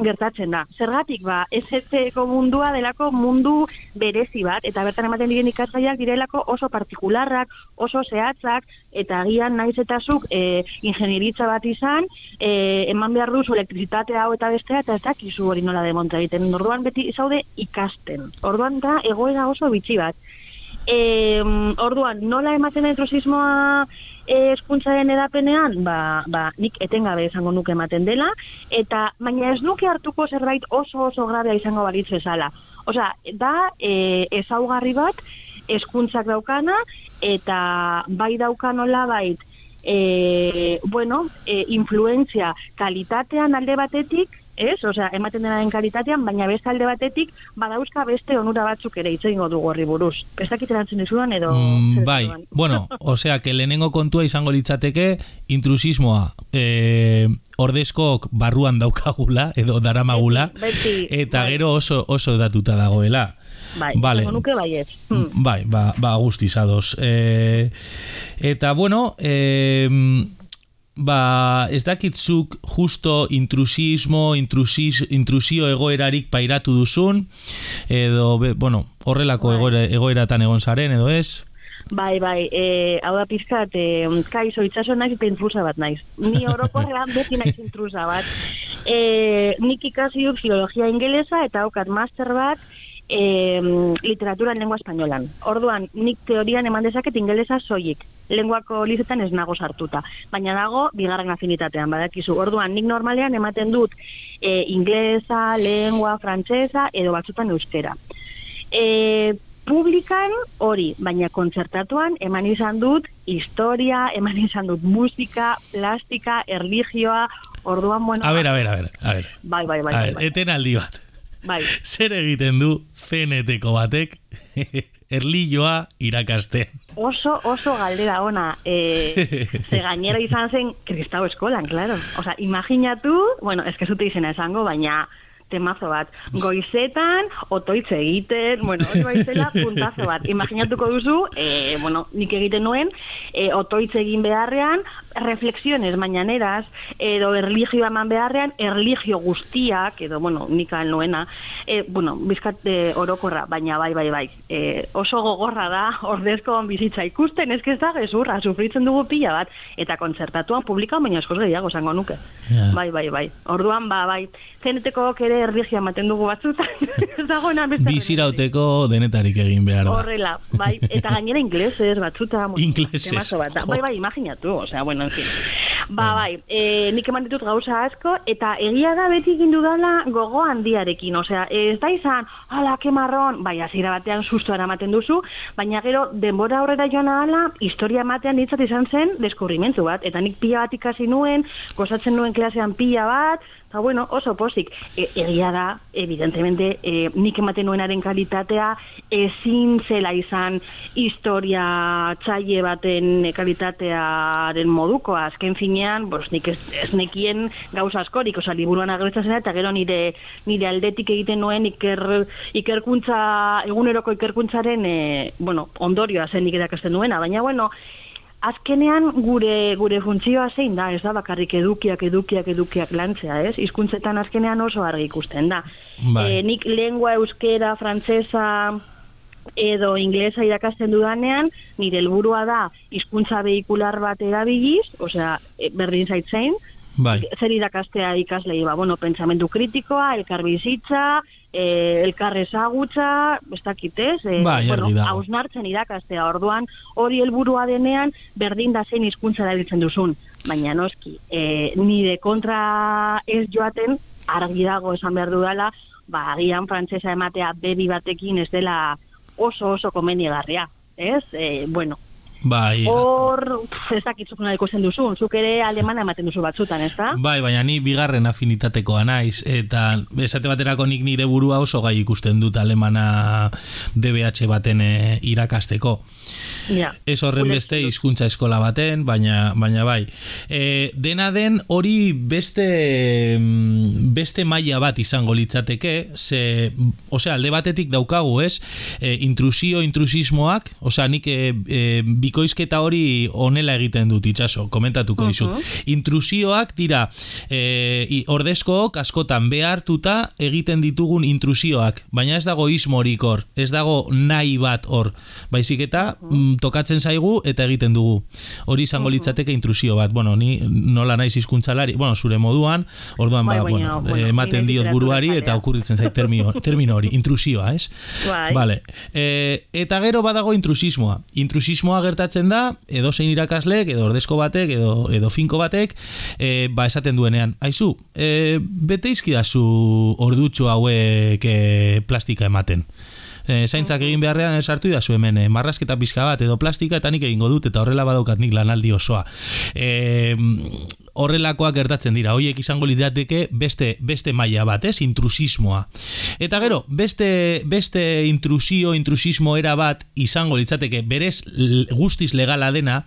gertatzen da. Zergatik ba, SC-ko mundua delako mundu berezi bat, eta bertan ematen diren ikasgaiak direlako oso partikularrak, oso zehatzak, eta agian naiz eta zuk e, ingenieritza bat izan, e, eman behar duzu elektrizitatea hau eta bestea, eta ez dakizu hori nola demonta egiten. Orduan beti zaude ikasten. Orduan da egoera oso bitxi bat. E, orduan, nola ematen da intrusismoa e, eskuntzaren edapenean, ba, ba, nik etengabe esango nuke ematen dela, eta baina ez nuke hartuko zerbait oso oso grabea izango balitz bezala. Osea, da e, ezaugarri bat eskuntzak daukana, eta bai daukanola bait, e, bueno, e, influentzia kalitatean alde batetik, ez? Osea, ematen denaren kalitatean, baina beste alde batetik, badauzka beste onura batzuk ere hitz egingo dugu horri buruz. Ez dakit erantzun dizudan edo... Mm, bai, esan. bueno, (laughs) osea, que lehenengo kontua izango litzateke intrusismoa e, ordezkok barruan daukagula edo daramagula Beti, beti, eta bai. gero oso oso datuta dagoela. Bai, Vale. nuke baiet. Hmm. Bai, ba, ba guztiz ados. E, eta, bueno, e, ba, ez dakitzuk justo intrusismo, intrusis, intrusio egoerarik pairatu duzun, edo, be, bueno, horrelako Bai. egoera, egoeratan egon zaren, edo ez? Bai, bai, e, hau da pizkat, e, kaizo itxaso naiz eta intrusa bat naiz. Ni orokorrean (laughs) beti naiz intrusa bat. E, nik ikasi dut filologia ingelesa eta daukat master bat e, literatura en lengua espainolan. Orduan, nik teorian eman dezaket ingelesa soilik. Lenguako lizetan ez nago sartuta. Baina dago bigarren afinitatean, badakizu. Orduan, nik normalean ematen dut e, inglesa, lengua, frantsesa edo batzutan euskera. E, publikan hori, baina kontzertatuan eman izan dut historia, eman izan dut musika, plastika, erligioa, orduan, bueno... A ber, a ber, a ber, a ber. Bai, bai, bai, A bai, bai, eten aldi bat. bai. (laughs) Zer egiten du CNT-ko batek (laughs) erlioa irakaste. Oso, oso galdera ona. E, ze gainera izan zen kristau eskolan, claro. Osa, imaginatu, bueno, ez que zute izena esango, baina temazo bat. Goizetan, otoitze egiten, bueno, hori baizela, puntazo bat. Imaginatuko duzu, e, bueno, nik egiten nuen, e, otoitze egin beharrean, reflexiones mañaneras, edo erligioa eman beharrean, erligio guztiak, edo, bueno, nik al nuena, e, bueno, bizkat e, orokorra, baina bai, bai, bai. E, oso gogorra da, ordezko bizitza ikusten, ez ez da gezurra, sufritzen dugu pila bat, eta kontzertatuan publikan, baina eskoz gehiago zango nuke. Ja. Bai, bai, bai. Orduan, ba, bai, zeneteko ere erlijioa ematen dugu batzutan, (laughs) ez dagoena beste. Bizirauteko denetarik egin behar da. Horrela, bai, eta gainera inglesez, batzuta. Inglesez, bat. Bai, bai, imaginatu, osea, bueno, en fin. Ba, bai, e, nik eman ditut gauza asko, eta egia da beti egin dudala gogo handiarekin, osea, ez da izan, ala, ke marron, bai, hasiera batean susto eramaten duzu, baina gero, denbora aurrera joan ala, historia ematean ditzat izan zen, deskubrimentu bat, eta nik pila bat ikasi nuen, gozatzen nuen klasean pila bat, eta bueno, oso posik. E, egia da, evidentemente, e, nik ematen nuenaren kalitatea ezin zela izan historia txaile baten kalitatearen moduko, azken finean, bos, nik ez, ez nekien gauza askorik, oza, liburuan agertzen eta gero nire, nire aldetik egiten nuen iker, ikerkuntza, eguneroko ikerkuntzaren, e, bueno, ondorioa zen nik edakasten duena, baina, bueno, azkenean gure gure funtzioa zein da, ez da bakarrik edukiak, edukiak, edukiak lantzea, ez? Hizkuntzetan azkenean oso argi ikusten da. Bai. Eh, nik lengua euskera, frantsesa edo inglesa irakasten dudanean, nire helburua da hizkuntza vehikular bat erabiliz, osea, eh, berdin zaitzein, Bai. zer irakastea ikaslei, ba, bueno, pentsamendu kritikoa, elkar eh, elkar ezagutza, ez dakit ez, eh, Bai, bueno, hausnartzen irakastea, orduan hori helburua denean berdin da zein hizkuntza erabiltzen duzun, baina noski, eh, nire kontra ez joaten, argi dago esan behar dudala, ba, agian frantsesa ematea bebi batekin ez dela oso oso komenigarria, ez? Eh, bueno, Bai. hor, ez dakitzuk nola ikusten duzun, zuk ere alemana ematen duzu batzutan, ez da? Bai, baina ni bigarren afinitatekoa naiz, eta esate baterako nik nire burua oso gai ikusten dut alemana DBH baten eh, irakasteko. Ja. Ez horren beste hizkuntza eskola baten, baina baina bai. E, dena den hori beste mm, beste maila bat izango litzateke, ze osea, alde batetik daukagu, ez? E, intrusio, intrusismoak, osea, nik e, e, bikoizketa hori honela egiten dut itxaso, komentatuko dizut. Intrusioak dira e, ordezkook askotan behartuta egiten ditugun intrusioak, baina ez dago ismorik hor, ez dago nahi bat hor, baizik eta mm, tokatzen zaigu eta egiten dugu. Hori izango litzateke intrusio bat. Bueno, ni nola naiz hizkuntzalari, bueno, zure moduan, orduan Bai, ba, baina, bueno, bueno, ematen diot buruari eta okurritzen zait termino, (laughs) termino hori, intrusioa, ez? Bai. Vale. E, eta gero badago intrusismoa. Intrusismoa gertatzen da, edo zein irakaslek, edo ordezko batek, edo, edo finko batek, e, ba esaten duenean, aizu, e, bete izkidazu ordutxo hauek e, plastika ematen. E, zaintzak egin beharrean sartu idazu hemen e, marrasketa pizka bat edo plastika eta nik egingo dut eta horrela badaukat nik lanaldi osoa. E, horrelakoak gertatzen dira, hoiek izango lirateke beste beste maila bat, ez? Intrusismoa. Eta gero, beste beste intrusio, intrusismo era bat izango litzateke berez guztiz legala dena,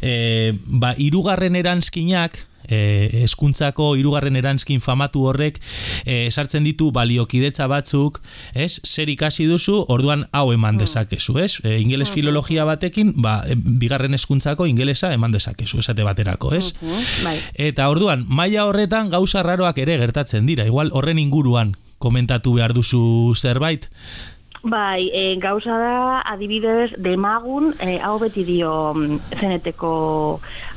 e, ba hirugarren eranskinak e, eskuntzako hirugarren eranskin famatu horrek e, sartzen ditu baliokidetza batzuk, ez? Zer ikasi duzu, orduan hau eman dezakezu, ez? E, ingeles filologia batekin, ba, e, bigarren eskuntzako ingelesa eman dezakezu, esate baterako, ez? Bai. Eta orduan, maila horretan gauza raroak ere gertatzen dira, igual horren inguruan komentatu behar duzu zerbait. Bai, e, gauza da, adibidez, demagun, e, hau beti dio mm, zeneteko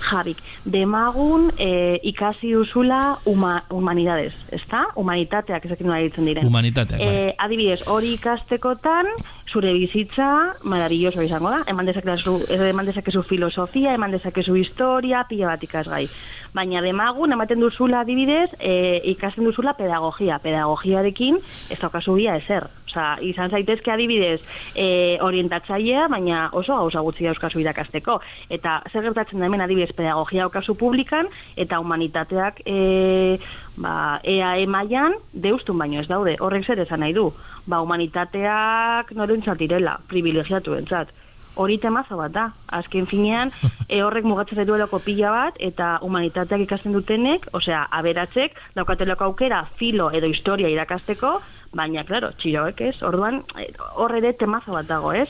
jabik, demagun e, ikasi duzula huma, humanidades, ezta? Humanitateak ezakin nola ditzen diren. Humanitateak, bai. E, adibidez, hori ikastekotan, zure bizitza, maravilloso izango da, eman dezakezu, eman dezakezu filosofia, eman dezakezu historia, pila bat ikasgai. Baina demagun, ematen duzula adibidez, e, ikasten duzula pedagogia. Pedagogiarekin ez daukazu bia ezer. Osa, izan zaitezke adibidez e, orientatzailea, baina oso gauza gutxi euskazu irakasteko. Eta zer gertatzen da hemen adibidez pedagogia aukazu publikan, eta humanitateak e, ba, EAE mailan deustun baino ez daude. Horrek zer esan nahi du. ba, humanitateak norentzat direla, privilegiatu entzat. Hori temazo bat da. Azken finean, (laughs) e, horrek mugatzen duelako pila bat, eta humanitateak ikasten dutenek, osea, aberatzek, daukatelako aukera, filo edo historia irakasteko, baina, claro, txiroek ez, orduan, eh, hor ere temazo bat dago, ez?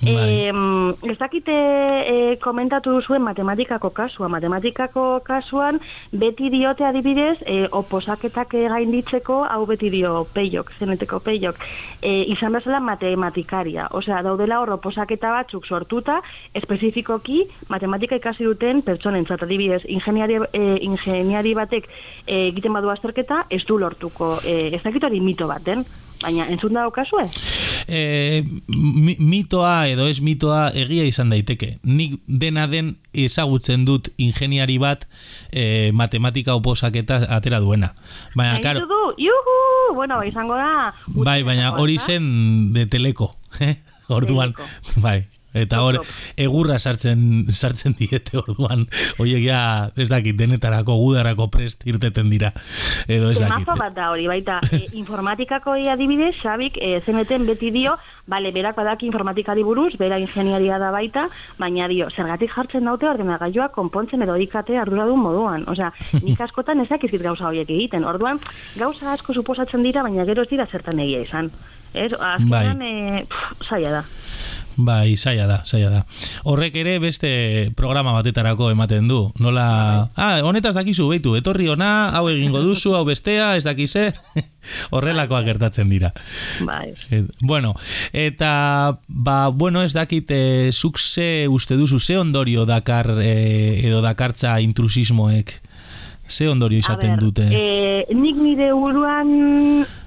Bai. Em, ez dakite e, komentatu zuen matematikako kasua. Matematikako kasuan beti diote adibidez e, oposaketak e, gainditzeko hau beti dio peiok, zeneteko peiok. E, izan bezala matematikaria. Osea, daudela hor oposaketa batzuk sortuta, espezifikoki matematika ikasi duten pertsonentzat adibidez, ingeniari, e, ingeniari batek e, egiten badu azterketa, ez du lortuko. E, ez dakit hori mito baten, baina entzun dago kasue? e, mi- mitoa edo ez mitoa egia izan daiteke. Nik dena den ezagutzen dut ingeniari bat e, matematika oposaketa atera duena. Baina, Gainditu karo, du, juhu! Bueno, izango da... bai, baina hori zen de teleko. (laughs) eh? Orduan, bai. Eta hor, egurra sartzen sartzen diete orduan. Hoiek ja, ez dakit, denetarako gudarako prest irteten dira. Edo ez dakit. Temazo bat da hori, baita, e, (laughs) informatikako adibidez, Xabik, e, zeneten beti dio, bale, berak badaki informatikari buruz, bera ingeniaria da baita, baina dio, zergatik jartzen daute ordenagailoa konpontzen edo ikate arduradun moduan. Osea, nik (laughs) askotan ez dakizkit gauza horiek egiten. Orduan, gauza asko suposatzen dira, baina gero ez dira zertan egia izan. Ez, azkenan, Bai. e, pff, zaila da. Bai, zaila da, zaila da. Horrek ere beste programa batetarako ematen du. Nola... Ah, honetaz dakizu, beitu, etorri ona, hau egingo duzu, hau bestea, ez dakize. (laughs) Horrelakoak gertatzen dira. Bai. Eh, bueno, eta ba, bueno, ez dakit e, zuk ze uste duzu, ze ondorio dakar e, edo dakartza intrusismoek? Ze ondorio izaten dute? eh, nik nire buruan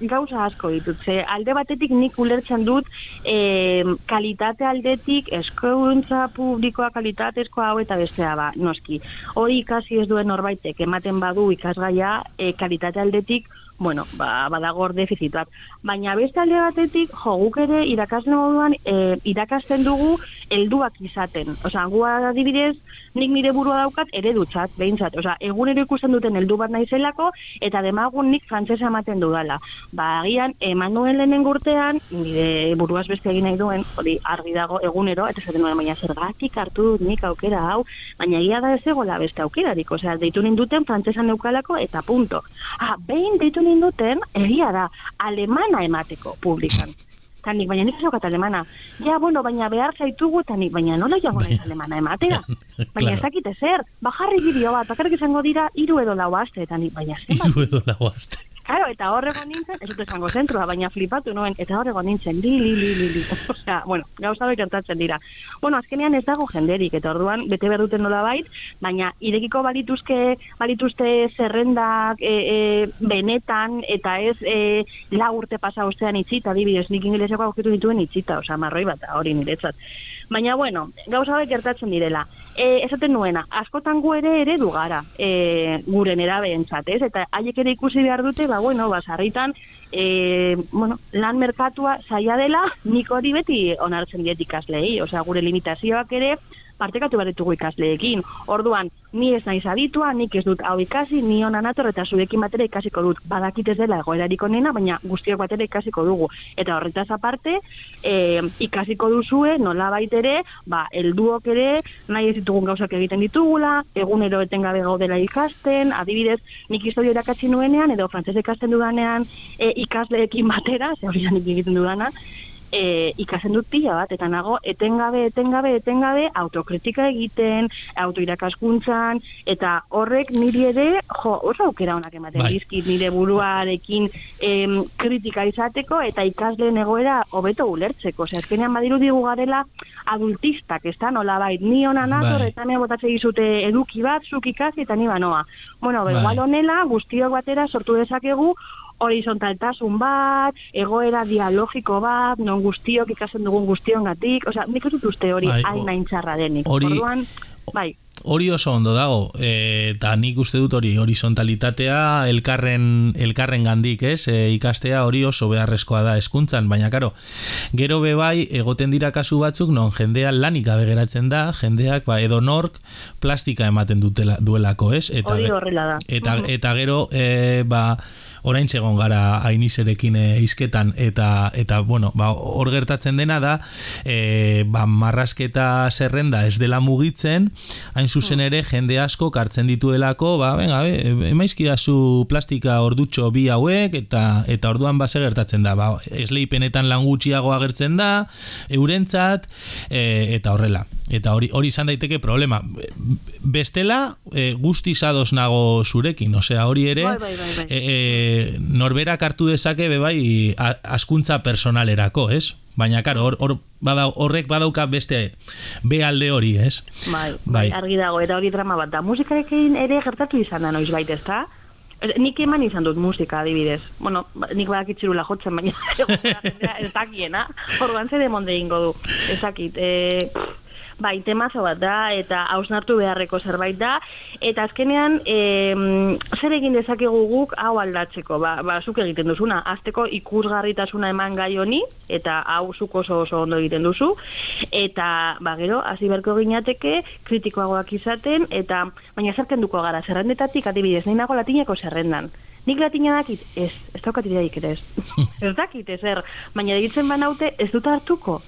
gauza asko ditut. Ze alde batetik nik ulertzen dut eh, kalitate aldetik eskontza publikoa kalitatezkoa hau eta bestea ba, noski. Hori ikasi ez duen norbaitek ematen badu ikasgaia eh, kalitate aldetik bueno, ba, badagor defizit bat. Baina beste alde batetik, jo, guk ere irakasle moduan e, irakasten dugu helduak izaten. Osea, gu adibidez, nik nire burua daukat eredutzat, behintzat. Osea, egunero ikusten duten heldu bat naizelako, eta demagun nik frantsesa ematen dudala. Ba, agian, emanuen lehenen urtean, nire buruaz beste egin nahi duen, hori argi dago egunero, eta zaten nuen, baina zergatik hartu dut nik aukera hau, baina egia da ez egola beste aukerarik, osea, deitu ninduten frantsesa neukalako, eta punto. Ah, behin deitu ninduten, egia da, alemana emateko publikan. Eta nik, baina nik zaukat alemana. Ja, bueno, baina behar zaitugu, eta nik, baina nola joango naiz alemana ematera? (laughs) Baina Claro. ez dakite zer, bajarri bideo bat, bakarrik izango dira hiru edo lau aste, eta nik, baina zenbat Hiru edo lau aste. Claro, eta horrego nintzen, ez dut esango zentrua, baina flipatu nuen, eta horrego nintzen, li, li, li, li, li. Osea, bueno, gauza hori gertatzen dira. Bueno, azkenean ez dago jenderik, eta orduan, bete behar duten nola bait, baina irekiko balituzke, balituzte zerrendak e, e, benetan, eta ez e, la urte pasa ostean itxita, adibidez, nik ingeleseko aurkitu dituen itxita, osea, marroi bat, hori niretzat. Baina, bueno, gauza gertatzen direla. E, esaten nuena, askotan gu ere eredu gara, e, guren erabeentzat, ez? Eta haiek ere ikusi behar dute, ba, bueno, ba, sarritan, e, bueno, lan merkatua zaila dela, nik hori beti onartzen diet ikasleei, osea, gure limitazioak ere, partekatu behar ditugu ikasleekin. Orduan, ni ez naiz aditua, nik ez dut hau ikasi, ni ona nator eta zurekin batera ikasiko dut. Badakit ez dela egoerarik onena, baina guztiok batera ikasiko dugu. Eta horretaz aparte, e, ikasiko duzue, nola ere, ba, helduok ere, nahi ez ditugun gauzak egiten ditugula, egunero etengabe gaudela ikasten, adibidez, nik historia irakatsi nuenean, edo frantzese ikasten dudanean e, ikasleekin batera, ze hori nik egiten dudana, e, ikasen dut pila bat, eta nago etengabe, etengabe, etengabe autokritika egiten, autoirakaskuntzan, eta horrek niri ere, jo, oso aukera honak ematen Bai. dizkit nire buruarekin em, kritika izateko, eta ikasleen egoera hobeto ulertzeko. Osea, azkenean badiru digu garela adultistak, ez da, nola bait, ni hona nator, Bai. eta botatze dizute eduki bat, zuk ikasi, eta ni banoa. Bueno, Bai. igual honela, guztiok batera sortu dezakegu, horizontaltasun bat, egoera dialogiko bat, non guztiok ikasen dugun guztiongatik, osea, nik ez dut uste hori Bai, hain hain txarra denik. hori- Orduan, bai, Hori oso ondo dago, eta nik uste dut hori horizontalitatea elkarren, elkarren gandik, ez? E, ikastea hori oso beharrezkoa da hezkuntzan, baina karo, gero be bai egoten dira kasu batzuk non jendea lanik gabe geratzen da, jendeak ba, edo nork plastika ematen dutela, duelako, ez? Eta, hori horrela da. Eta, eta gero, e, ba, orain txegon gara ainizerekin e, izketan eta, eta bueno, ba, hor gertatzen dena da e, ba, marrasketa zerrenda ez dela mugitzen, hain zuzen ere jende asko kartzen dituelako, ba, venga, be, emaizkidazu plastika ordutxo bi hauek eta eta orduan base gertatzen da, ba, esleipenetan lan gutxiago agertzen da, eurentzat, e, eta horrela. Eta hori hori izan daiteke problema. Bestela, e, guztiz ados nago zurekin, osea, hori ere Bai, bai, bai, e, e, norberak hartu dezake be bai a- askuntza personalerako, ez? Baina, karo, hor, hor bada, horrek badauka beste be alde hori, ez? Bai, Bai. bai, argi dago, eta hori drama bat da. Musikarekin ere gertatu izan da noiz baita? Ez- Nik eman izan dut musika, adibidez. Bueno, nik badakitxirula jotzen, baina (laughs) ez dakiena. Orduan zer demonde ingo du. Ez dakit. E, bai, temazo bat da, eta hausnartu beharreko zerbait da. Eta azkenean, e, zer egin dezakegu guk hau aldatzeko? Ba, ba, zuk egiten duzuna. Azteko ikusgarritasuna eman gai honi, eta hau zuk oso oso ondo egiten duzu. Eta, ba, gero, hasi berko ginateke, kritikoagoak izaten, eta, baina zer kenduko gara, zerrendetatik, adibidez, nahi nago latineko zerrendan. Nik latina dakit, ez, ez daukat ere ez. (laughs) ez dakit, ezer, baina ditzen banaute ez dut hartuko.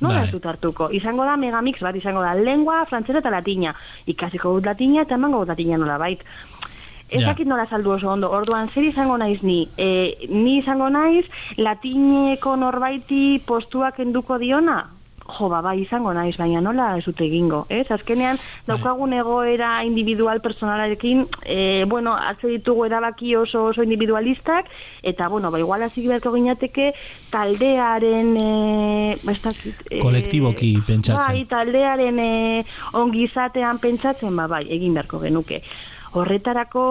Nola Bai. ez dut hartuko? Izango da megamix bat, izango da lengua, frantzera eta latina. Ikasiko dut latina eta emango dut latina nola bait. Ez dakit nola saldu oso ondo, orduan zer izango naiz ni? E, ni izango naiz latineko norbaiti postuak enduko diona? Jo, ba, bai, izango naiz, baina nola ez dute egingo, ez? Azkenean, daukagun egoera individual personalarekin, e, bueno, atze ditugu erabaki oso oso individualistak, eta, bueno, ba, igual hasi beharko ginateke taldearen, e, ba, ez dakit... e, Kolektiboki pentsatzen. Bai, taldearen e, ongizatean pentsatzen, ba, bai, egin beharko genuke. Horretarako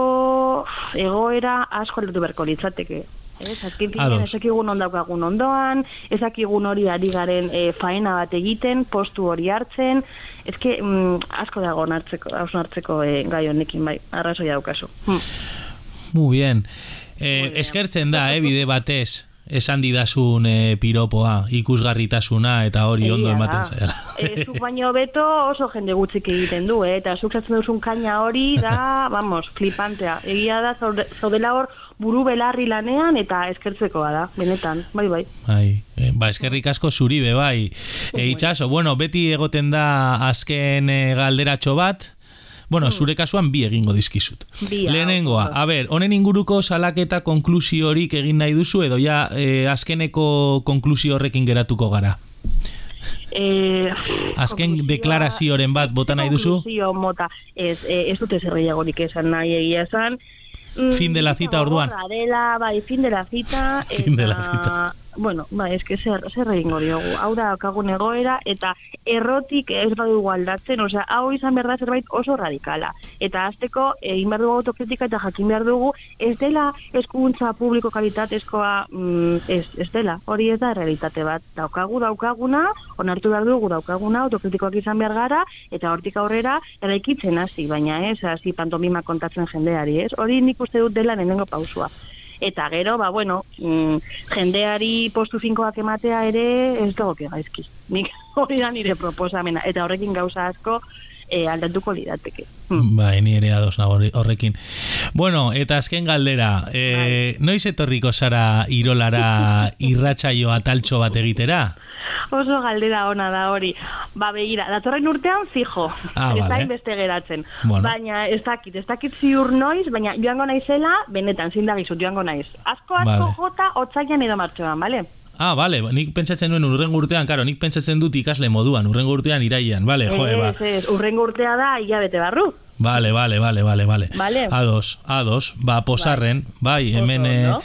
egoera asko aldatu beharko litzateke. Ez, azken finean ezakigun ondaukagun ondoan, ezakigun hori ari garen e, faena bat egiten, postu hori hartzen, ezke mm, asko dago onartzeko, hausnartzeko e, gai honekin bai, arrazoia daukazu. Hm. Muy bien. Eh, eskertzen da, eh, bide batez, esan didazun eh, piropoa, ikusgarritasuna eta hori ondo Egia ematen zaila. E, zuk baino beto oso jende gutxik egiten du, eh? eta zuk zatzen duzun kaina hori da, (laughs) vamos, flipantea. Egia da, zaude- zaudela hor buru belarri lanean eta eskertzekoa da, benetan, bai bai. Bai, eh, ba, eskerrik asko zuri be bai. E, itxaso, bueno, beti egoten da azken eh, galderatxo bat, Bueno, zure kasuan bi egingo dizkizut. Hmm. Bi, ah, Lehenengoa, a ber, honen inguruko salaketa konklusiorik egin nahi duzu edo ja eh, azkeneko konklusio horrekin geratuko gara. E, Azken deklarazioren bat bota nahi duzu? Konklusio mota, ez, e, ez dute zer gehiagorik esan nahi egia esan. Mm, Fin de la cita bai, fin de la cita. (laughs) Fin de la cita. Bueno, bai, eske zer, zer egingo diogu. Hau da, kagun egoera, eta errotik ez badugu aldatzen, osea, hau izan behar da zerbait oso radikala. Eta azteko, egin behar dugu autokritika eta jakin behar dugu, ez dela eskuntza publiko kalitatezkoa, mm, ez, ez dela, hori ez da realitate bat. Daukagu, daukaguna, onartu behar dugu daukaguna, autokritikoak izan behar gara, eta hortik aurrera, eraikitzen hasi, baina ez, hasi pantomima kontatzen jendeari, ez? Hori nik uste dut dela nenengo pausua. Eta gero, ba, bueno, mm, jendeari postu finkoak ematea ere ez dago gaizki. Nik (laughs) hori da nire proposamena. Eta horrekin gauza asko e, aldatuko lirateke. Hmm. Bai, ni ere ados nago horrekin. Bueno, eta azken galdera, e, Bai. noiz etorriko zara irolara (laughs) irratsaio ataltxo bat egitera? Oso galdera ona da hori. Ba, begira, datorren urtean fijo. Ah, ez vale. beste geratzen. Bueno. Baina ez dakit, ez dakit ziur noiz, baina joango naizela, benetan, zindagizut joango naiz. Asko asko Vale. jota otzaian edo martxoan, bale? Ah, bale, nik pentsatzen nuen urrengo urtean, karo, nik pentsatzen dut ikasle moduan, urrengo urtean iraian, bale, joe, ba. Ez, urrengo urtea da hilabete barru. Vale, vale, vale, vale, vale. Vale. Ados, ados, ba, posarren, bai, hemen Oso eh, ondo.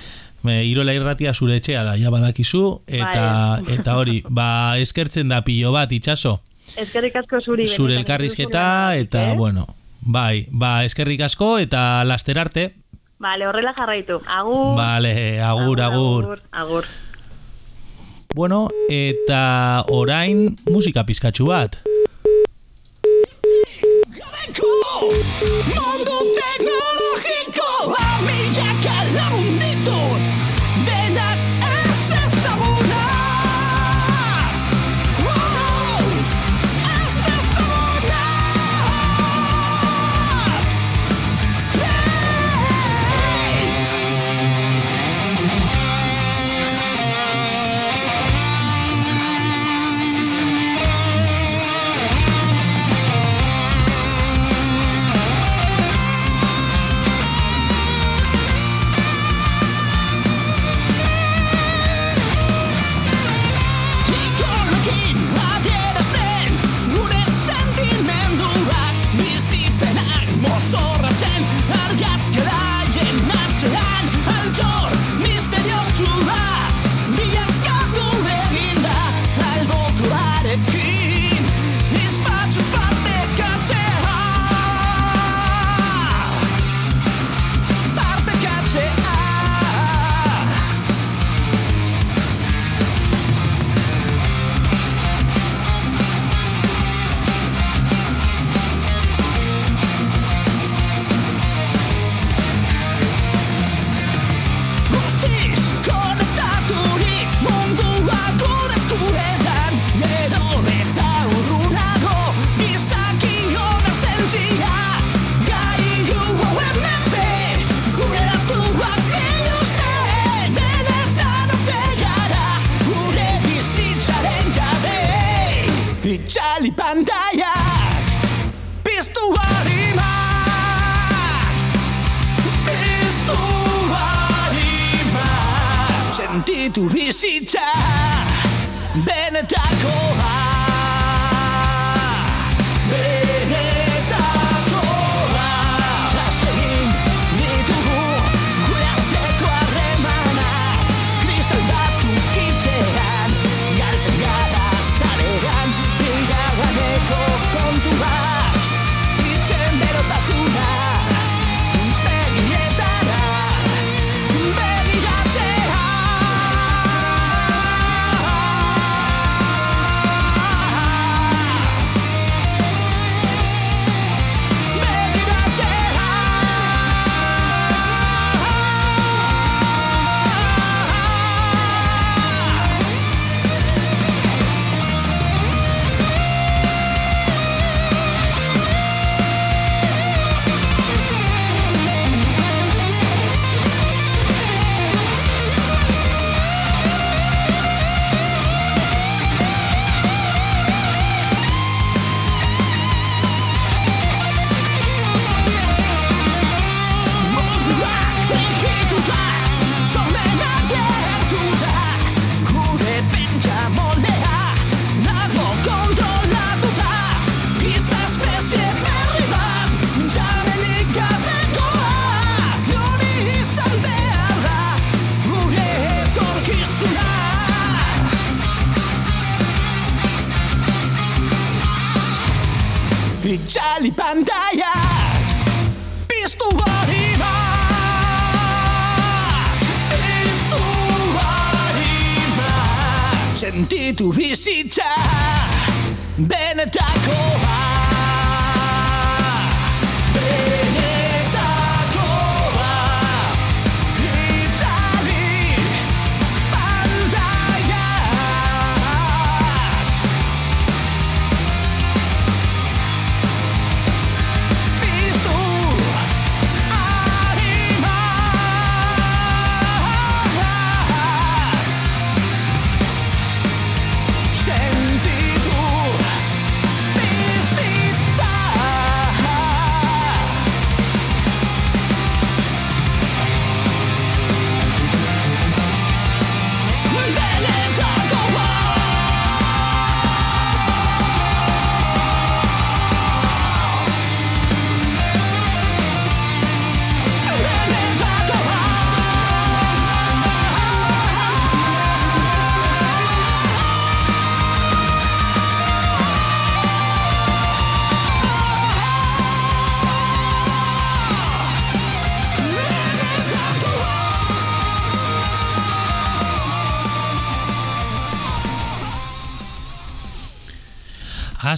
me, irola irratia zure etxea da, ja badakizu, eta, Bai. eta hori, ba, eskertzen da pilo bat, itxaso, Ezkerrik asko zuri. zure elkarrizketa, eta, eh? bueno, bai, ba, eskerrik asko, eta laster arte, Vale, horrela jarraitu. Agur. Vale, agur, agur. Agur. agur. Bueno, eta orain musika pizkatxu bat. Modu teknologiko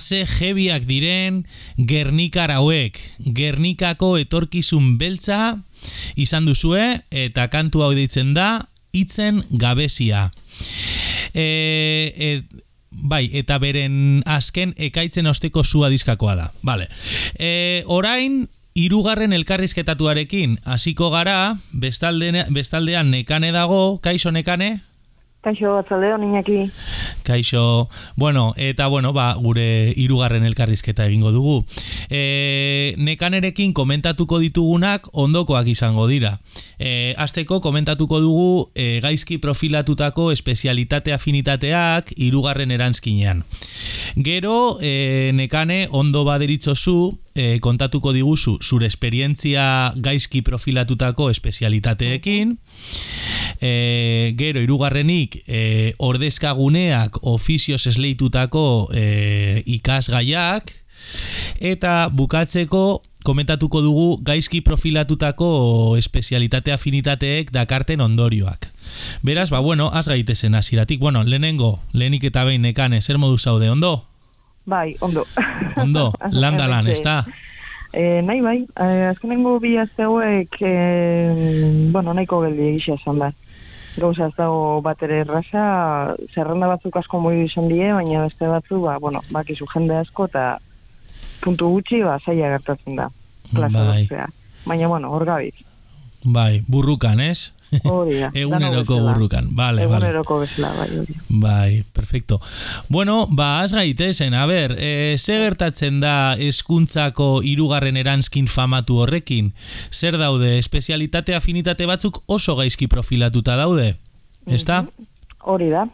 Ase jebiak diren Gernikar hauek. Gernikako etorkizun beltza izan duzue eta kantu hau deitzen da hitzen gabezia. E, e, bai, eta beren azken ekaitzen osteko sua diskakoa da. Vale. E, orain hirugarren elkarrizketatuarekin hasiko gara, bestalde, bestaldean nekane dago, kaixo nekane? Kaixo, atzaldeo, niñaki. Kaixo, bueno, eta bueno, ba, gure hirugarren elkarrizketa egingo dugu. E, nekanerekin komentatuko ditugunak ondokoak izango dira. E, azteko komentatuko dugu e, gaizki profilatutako espezialitate afinitateak hirugarren erantzkinean. Gero, e, nekane ondo baderitzozu, e, kontatuko diguzu zure esperientzia gaizki profilatutako espezialitateekin. E, gero, irugarrenik, e, ordezkaguneak ofizioz esleitutako e, ikasgaiak. Eta bukatzeko komentatuko dugu gaizki profilatutako espezialitate afinitateek dakarten ondorioak. Beraz, ba, bueno, az gaitezen hasiratik. Bueno, lehenengo, lehenik eta behin nekane, zer modu zaude, ondo? Bai, ondo. (laughs) Ondo, landa lan, ez da? E, nahi bai, e, azkenengo bi azteuek, e, bueno, nahiko geldi egisa esan da. gauza ez dago bat ere erraza, zerrenda batzuk asko moi izan die, baina beste batzu, ba, bueno, bakizu jende asko, eta puntu gutxi, ba, zaila gertatzen da, klasa Bai. Baina, bueno, hor gabiz, Bai, burrukan, ez? Hori da. (laughs) Eguneroko burrukan, bale. Eguneroko bezala, bai, hori. Bai, perfecto. Bueno, ba, az gaitezen, a ber, e, ze gertatzen da hezkuntzako hirugarren eranskin famatu horrekin? Zer daude, espezialitate afinitate batzuk oso gaizki profilatuta daude? Ezta? Hori da.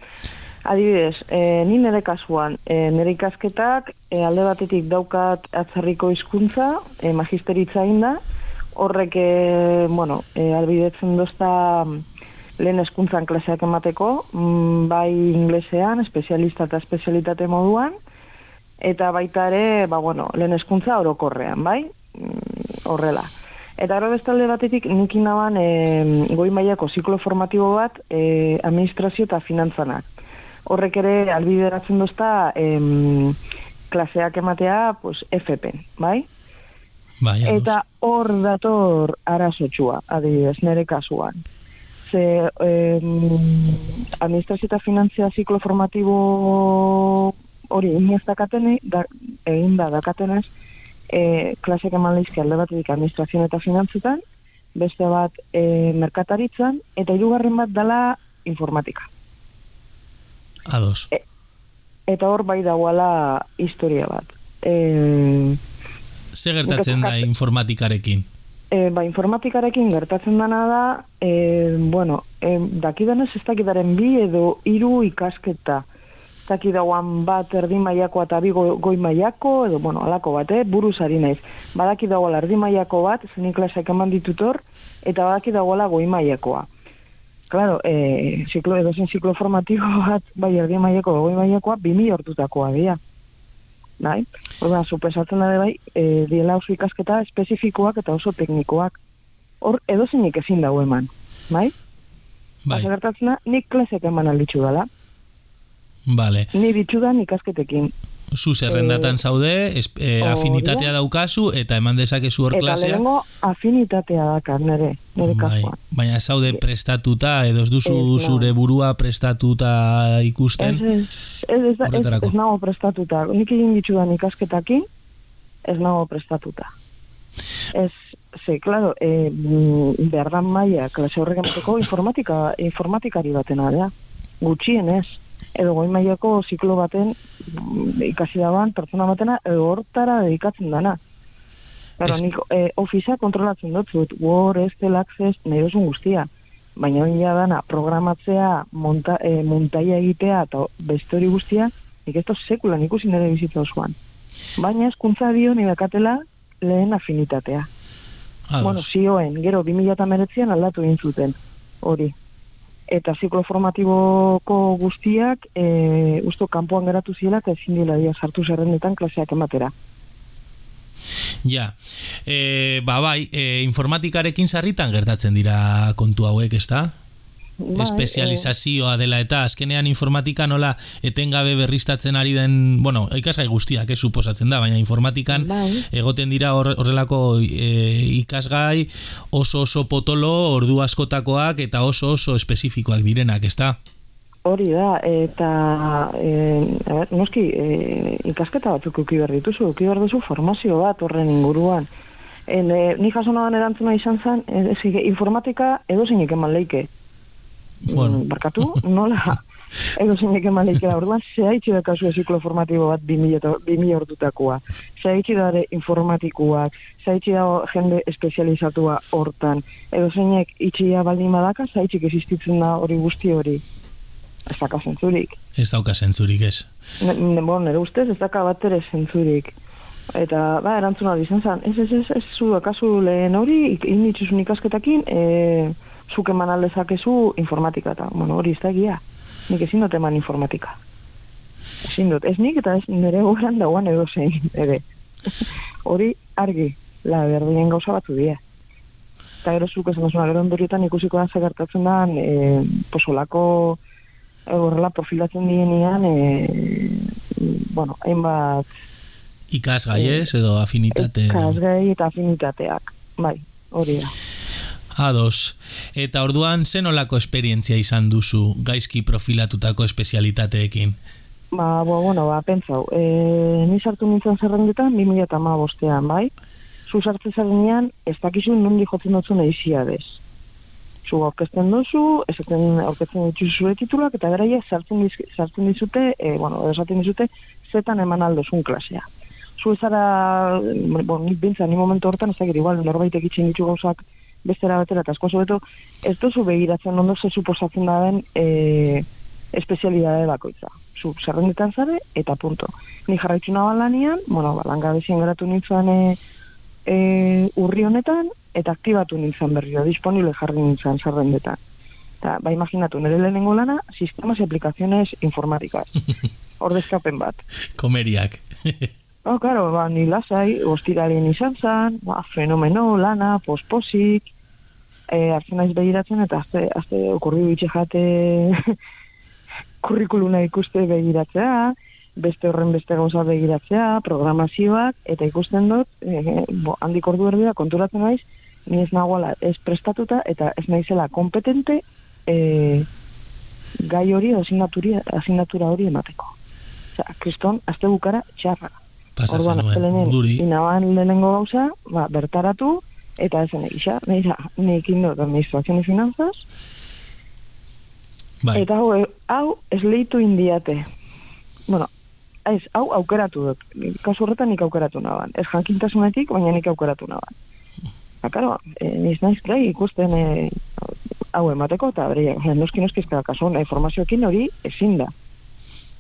Adibidez, e, ni nire kasuan, e, nire ikasketak e, alde batetik daukat atzarriko hizkuntza, e, magisteritza da, horrek, e, bueno, e, albidetzen dozta mm, lehen hezkuntzan klaseak emateko, mm, bai inglesean, espezialista eta espezialitate moduan, eta baita ere, ba, bueno, lehen hezkuntza orokorrean, bai? Mm, Horrela. Eta gero beste alde batetik nik inaban e, goi mailako ziklo formatibo bat e, administrazio eta finantzanak. Horrek ere albideratzen dozta em, klaseak ematea pues, FP, bai? Bai. Eta hor dator arazotxua, adibidez, nire kasuan. Ze em, administrazio eta finantzia ziklo formatibo hori egin ez dakatene, da, egin da dakatenez, e, klasek eman lehizki alde batetik administrazio eta finantzetan, beste bat e, merkataritzan, eta hirugarren bat dala informatika. Ados. Eta hor bai dagoela historia bat. E, Ze gertatzen da informatikarekin? E, ba, informatikarekin gertatzen dana da, e, bueno, e, dakidanez ez dakidaren bi edo hiru ikasketa. Ez dakidagoan bat erdi mailakoa eta bi go- goi mailako, edo, bueno, alako bat, eh, buruz ari naiz. Badaki dagoela erdi mailako bat, zen klaseak eman ditutor, eta badaki dagoela goi mailakoa. Claro, e, ziklo, edo zen ziklo formatibo bat, bai erdi mailako, goi mailakoa, bi mila hortutakoa dira. Bai? Orduan, supesatzen da bai, e, diela oso ikasketa espezifikoak eta oso teknikoak. Hor, edo zeinik ezin dago eman, bai? Bai, gertatzen da, nik klasek eman alditzu dela. bale. Ni bitxudan ikasketekin. Zu zerrendatan zaude, es, e, afinitatea daukazu, eta eman dezakezu hor Eta klasea. lehenengo afinitatea dakar nire, nire Bai, baina zaude prestatuta, edo ez duzu Ez, zure burua prestatuta Ez, ikusten. ez, ez, ez, ez, ez nago prestatuta. Nik egin bitxudan ikasketakin, ez nago prestatuta. Ez, ze, claro, e, behar da maia, klase horrek emateko (coughs) informatika, informatikari batena da. Gutxienez. Edo goi mailako ziklo baten mm, ikasi daban pertsona batena edo hortara dedikatzen dana. Ez- nik e, ofizia kontrolatzen dut zut, Word, Excel, Access, nahi duzun guztia. Baina hori dana, programatzea, monta, e, montaia egitea eta beste hori guztia, nik ez da sekulan ikusi nire bizitza osoan. Baina eskuntza dio ni dakatela lehen afinitatea. Ados. Bueno, zioen, gero 2008an aldatu egin zuten, hori. Eta ziklo formatiboko guztiak, e, usto kanpoan geratu ziela eta ezin dira dia sartu zerrendetan klaseak ematera. Ja, e, ba bai, e, informatikarekin sarritan gertatzen dira kontu hauek, ezta? Bai, espezializazioa dela eta azkenean informatika nola etengabe berriztatzen ari den, bueno, ikasgai guztiak, ez suposatzen da, baina informatikan Bai. egoten dira hor- horrelako e, ikasgai oso oso potolo, ordu askotakoak eta oso oso espezifikoak direnak, ezta? Hori da, eta e, a ber, noski e, ikasketa batzuk uki behar dituzu, uki behar duzu formazio bat horren inguruan. En, e, ni jaso naban erantzuna izan zen, e, informatika edo zeinek eman leike. Bueno. Mm, Barkatu, nola? (laughs) edo zeinek eman leikera, orduan, zehaitzi da kasu ziklo formatibo bat 2000, eta- 2000 ordutakoa. Zehaitzi da ere informatikuak, zehaitzi da jende espezializatua hortan. Edo zeinek itxia baldin badaka, zehaitzik existitzen da hori guzti hori. Ez daka zentzurik. Ez dauka zentzurik ez. Ne, ne, bon, nire ustez ez daka bat ere zentzurik. Eta, ba, erantzuna izan zen, ez, ez, ez, ez, zu akazu lehen hori, dituzun ikasketakin, e, zuk eman aldezakezu informatika, eta, bueno, hori ez da egia. Nik ezin dut eman informatika. Ezin dut, ez nik eta ez nire goran dagoan edo zein, ere. hori argi, la berdinen gauza batzu dira. Eta gero zuk esan duzuna, gero ondorietan ikusiko da zegertatzen da, e, posolako e, horrela profilatzen dienean, e, bueno, hainbat Ikasgai ez, edo afinitate... kasgai eta afinitateak. Bai, hori da. Ados. Eta orduan zenolako esperientzia izan duzu gaizki profilatutako espezialitateekin? Ba, bo, bueno, ba, pentsau, e, ni sartu nintzen zerrendetan 2008 bostean, bai? Zu sartze zarenean, ez dakizu nondi jotzen dutzen edizia bez. Zu aurkezten duzu, esaten aurkezten dituzu zure titulak, eta beraia sartzen, diz, sartzen dizute, e, bueno, esaten dizute, zetan eman aldozun klasea. Zu ezara, bon, nik bintza, ni momentu hortan, ez dakit, igual, norbait egitzen ditu gauzak bestera batera, eta asko sobeto, ez duzu begiratzen ondo ze suposatzen da den e, espezialidade bakoitza. Zu zerrendetan zare, eta punto. Ni jarraitu naban lanian, bueno, ba, langabezien geratu nintzen e, e, urri honetan, eta aktibatu nintzen berriro, disponible jarri nintzen zerrendetan. Eta, ba, imaginatu, nire lehenengo lana, sistemas y aplicaciones informáticas. (laughs) Ordezkapen bat. Komeriak. Oh, claro, ba, ni lasai, ostiralien izan zan, ba, fenomeno, lana, posposik, e, hartzen naiz begiratzen, eta azte, azte okurri bitxe jate (laughs) kurrikuluna ikuste begiratzea, beste horren beste gauza begiratzea, programazioak, eta ikusten dut, e, bo, handik ordu erdira konturatzen naiz, ni ez nagoala ez prestatuta, eta ez naizela kompetente e, gai hori, asignatura, asignatura hori emateko. Osea, kriston, azte bukara txarra. Pasa Orduan, zenuen, lehenen- urduri. inaban lehenengo gauza, ba, bertaratu, eta ezen egisa, nire, nekin dut administrazio y finanzas, Bai, eta hau, hau esleitu indiate. Bueno, ez, hau aukeratu dut. Kasu horretan nik aukeratu naban. Ez jankintasunetik, baina nik aukeratu naban. Ba, karo, e, niz naiz gai ikusten e, hau emateko, eta bere, noski noski ezkara kasu, nahi formazioekin hori ezin da.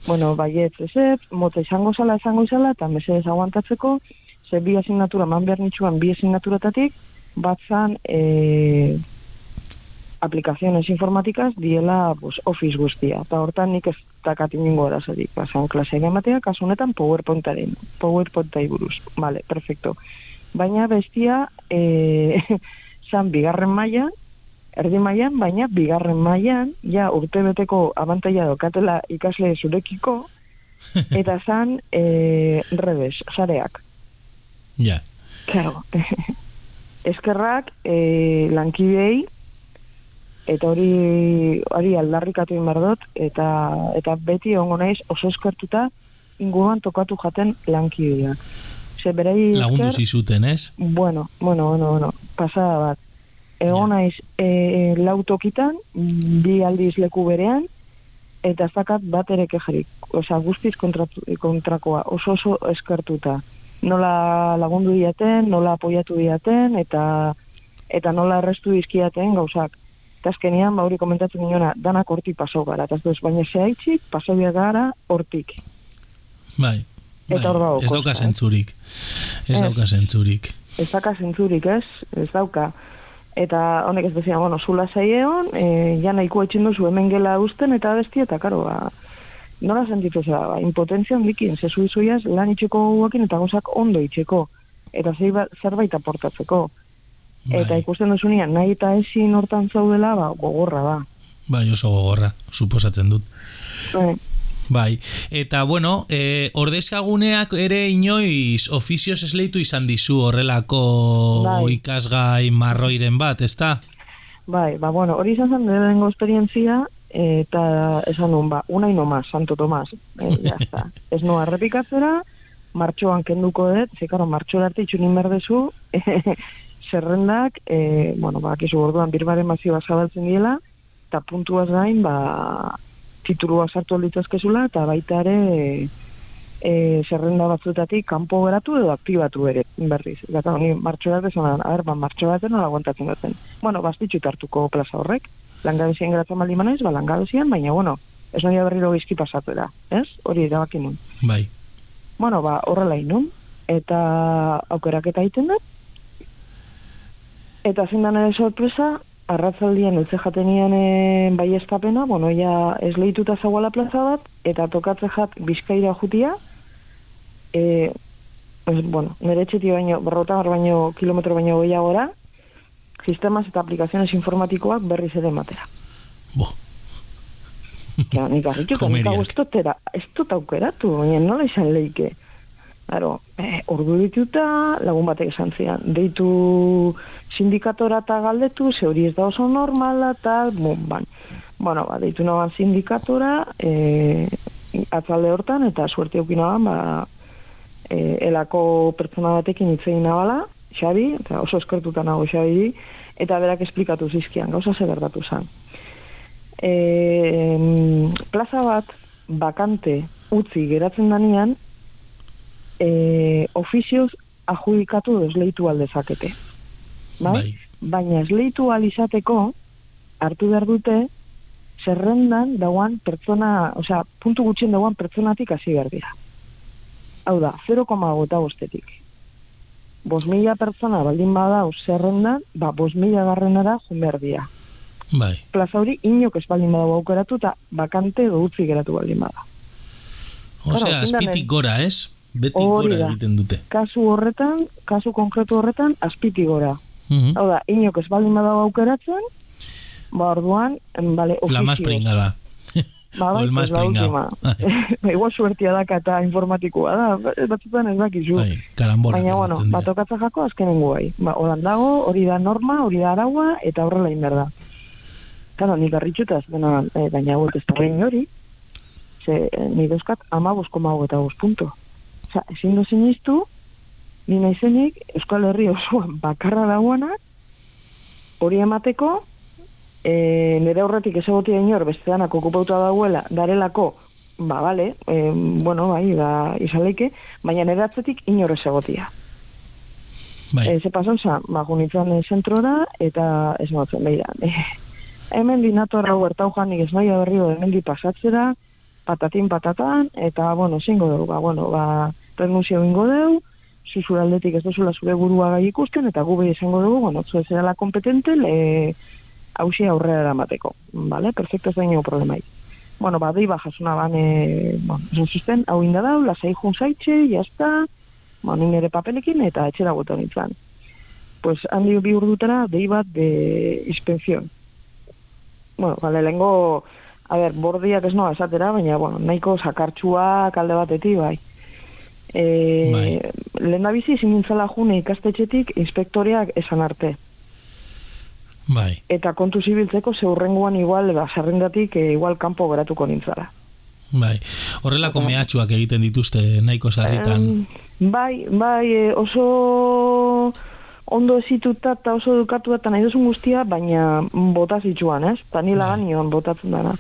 Bueno, baietz ez ez, motza izango zala izango izala, eta mesedez aguantatzeko, ze bi asignatura, man behar nitsuan bi asignaturatatik, batzan e, aplikaziones informatikaz diela pues, office guztia. Eta hortan nik ez dakat ingo arazorik. Basan klasea ematea, kasu honetan PowerPointaren, PowerPointai buruz. Vale, perfecto. Baina bestia, e, (laughs) zan bigarren mailan, erdi mailan, baina bigarren mailan, ja urtebeteko abantaila dokatela ikasle zurekiko, (laughs) eta zan e, redes, sareak. Ja. Claro. (laughs) Eskerrak e, lankidei eta hori hori aldarrikatu egin behar dut eta eta beti ongo naiz oso eskertuta inguruan tokatu jaten lankideak. Ze berei Lagundu zizuten, ez? Bueno, bueno, bueno, bueno, pasada bat. Egon naiz e, lau tokitan, bi aldiz leku berean, eta ez dakat bat ere kejarik. Osa, guztiz kontratu, kontrakoa, oso oso eskertuta. Nola lagundu diaten, nola apoiatu diaten, eta eta nola errestu dizkiaten gauzak. Eta azkenean, ba hori komentatzen niona, danak hortik pasau gara. Eta ez baina zehaitzik, pasau gara hortik. Bai. Eta hor dago ez dauka eh? zentzurik. Ez Ez. dauka zentzurik. ez daka zentzurik, ez? Ez dauka. Eta honek ez bezia, bueno, zula zaieon, e, ja nahiko etxin duzu hemen gela usten eta besti, eta karo, ba, nola sentitu zera, ba, impotentzia handikin, zezu izuiaz, lan itxeko guakin eta gauzak ondo itxeko, eta zeiba, zerbait aportatzeko. Eta Bai. ikusten duzunean, nahi eta ezin hortan zaudela, ba, gogorra da. Bai, oso gogorra, suposatzen dut. E, Bai, eta bueno, e, ordezkaguneak ere inoiz ofizioz esleitu izan dizu horrelako Bai. ikasgai marroiren bat, ezta? bai, ba, bueno, hori izan zen lehenengo esperientzia, eta esan nun, ba, unai nomás, Santo Tomas, e, ya está. (laughs) Ez noa errepikatzera, martxoan kenduko dut, ze, karo, martxoa arte itxunin berdezu, (laughs) zerrendak, e, bueno, ba, kizu orduan birbaren mazioa zabaltzen diela, eta puntuaz gain, ba, titulua sartu alditazkezula, eta baita ere, e, e, zerrenda batzuetatik kanpo geratu edo aktibatu ere, berriz. Gata, ni martxoa arte zonan, a ber, ba, martxoa arte nola aguantatzen duten. Bueno, bastitxut hartuko plaza horrek, langabezien geratzen baldin manaiz, ba, langabezian, baina, bueno, ez noia berriro gizki pasatu da, ez? Hori erabaki nun. Bai. Bueno, ba, horrela inun, eta aukeraketa egiten dut, eta zindan ere sorpresa, arratzaldian eltze jatenian e, bai estapena, bueno, ja ez lehituta zagoala plaza bat, eta tokatze jat bizkaira jutia, e, ez, bueno, nire etxeti baino, berrota baino, kilometro baino gehiagora, sistemas eta aplikaziones informatikoak berriz ere matera. Bo, Ja, nik harritu, nik hau ez dut aukeratu, baina nola izan leike. Claro, eh, ordu dituta, lagun batek esan zian, deitu sindikatora eta galdetu, ze hori ez da oso normala, eta, bon, ban. Bueno, ba, deitu naban sindikatora, eh, atzalde hortan, eta suerte eukina ban, ba, eh, elako pertsona batekin hitz egin nabala, Xabi, eta oso eskertuta nago Xabi, eta berak esplikatu zizkian, gauza ze gertatu zen. E, plaza bat, bakante, utzi geratzen danean, e, ofizioz ajudikatu desleitu aldezakete. Bai? Bai. Baina esleitu izateko hartu behar dute zerrendan dauan pertsona, osea, puntu gutxien dauan pertsonatik hasi behar dira. Hau da, 0,gota bostetik. Bos mila pertsona baldin badau zerrendan, ba, bos mila garrenara behar dira. Bai. Plaza hori inok ez baldin badau aukeratu eta bakante edo utzi geratu baldin bada. Osea, azpitik gora, ez? Hori gora egiten dute. Kasu horretan, kasu konkretu horretan, azpiti gora. Mhm. Hau da, inok ez baldin badau aukeratzen, ba orduan, bale, La más ofizioz. Ba, O (laughs) bai, pues, la última. Ba, igual suertia daka eta informatikoa da, batzutan ez dakizu. Bai, karambola. Baina, bueno, gertatzen dira. bat okatza jako azkenengo bai. Ba, holan dago, hori da norma, hori da araua, eta horrela inber da. Claro, nik garritxutaz, dena, eh, baina hauek ez da behin hori, ze eh, ni dauzkat ama koma eta bost punto. Osa, ezin du sinistu, ni naizenik Euskal Herri osoan bakarra dagoanak, hori emateko, e, nire aurretik ez egotia inor besteanak okupauta dagoela, darelako, ba, bale, e, bueno, bai, da, izaleike, baina nire atzetik inor ez egotia. Bai. E, ze pasan za, ba, junitzen e, zentrora, eta ez motzen, beira, e, hemen dinator hau ertau janik ez nahi berrio, hemen di pasatzera, patatin patatan, eta, bueno, zingo dugu, ba, bueno, ba, renunzio ingo dugu, zuzura aldetik ez duzula zure burua gai ikusten, eta gu behi izango dugu, bueno, zu ez zerala kompetente, le, hausia aurrera eramateko, vale? Perfecto, ez da ingo problemai. Bueno, ba, dei bajasuna ban, e, bueno, esan zuzten, hau inda dau, lasai jun zaitxe, jazta, ba, nire papelekin, eta etxera boto nintzen. Pues, handi bi urdutara, dei bat de inspección. Bueno, bale, lehengo, a ber, bordiak ez noa esatera, baina, bueno, nahiko sakartxuak alde batetik, bai. E, Bai. Lehen da bizi, zinintzala june ikastetxetik, inspektoreak esan arte. Bai. Eta kontu zibiltzeko, zeurrenguan igual, ba, sarrendatik, e, igual kanpo geratuko nintzara. Bai. Horrelako mehatxuak egiten dituzte nahiko sarritan. Em, bai, bai, e, oso ondo ezituta eta oso edukatua eta nahi duzun guztia, baina bota zitsuan, ez? Eta nila Bai. nion botatzen dana.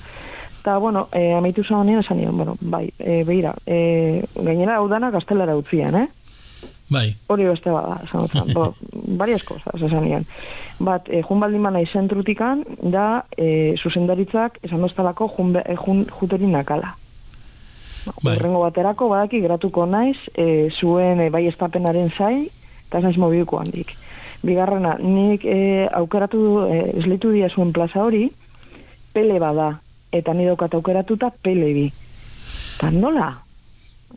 Eta, bueno, e, amaitu zan honean esan nion, bueno, bai, e, beira, e, gainera hau dana gaztelara utzian, eh? Bai. Hori beste bada, esan dut, (laughs) bo, varias cosas, esan nion. Bat, e, jun baldin bana izentrutikan, da, e, zuzendaritzak, esan doztalako, jun, e, jun juteri nakala. Bai. Urrengo baterako, badaki, gratuko naiz, e, zuen e, bai estapenaren zai, eta ez naiz mobiluko handik. Bigarrena, nik e, aukeratu, e, esleitu dia zuen plaza hori, pele bada, eta ni daukat aukeratuta pele bi. Eta nola?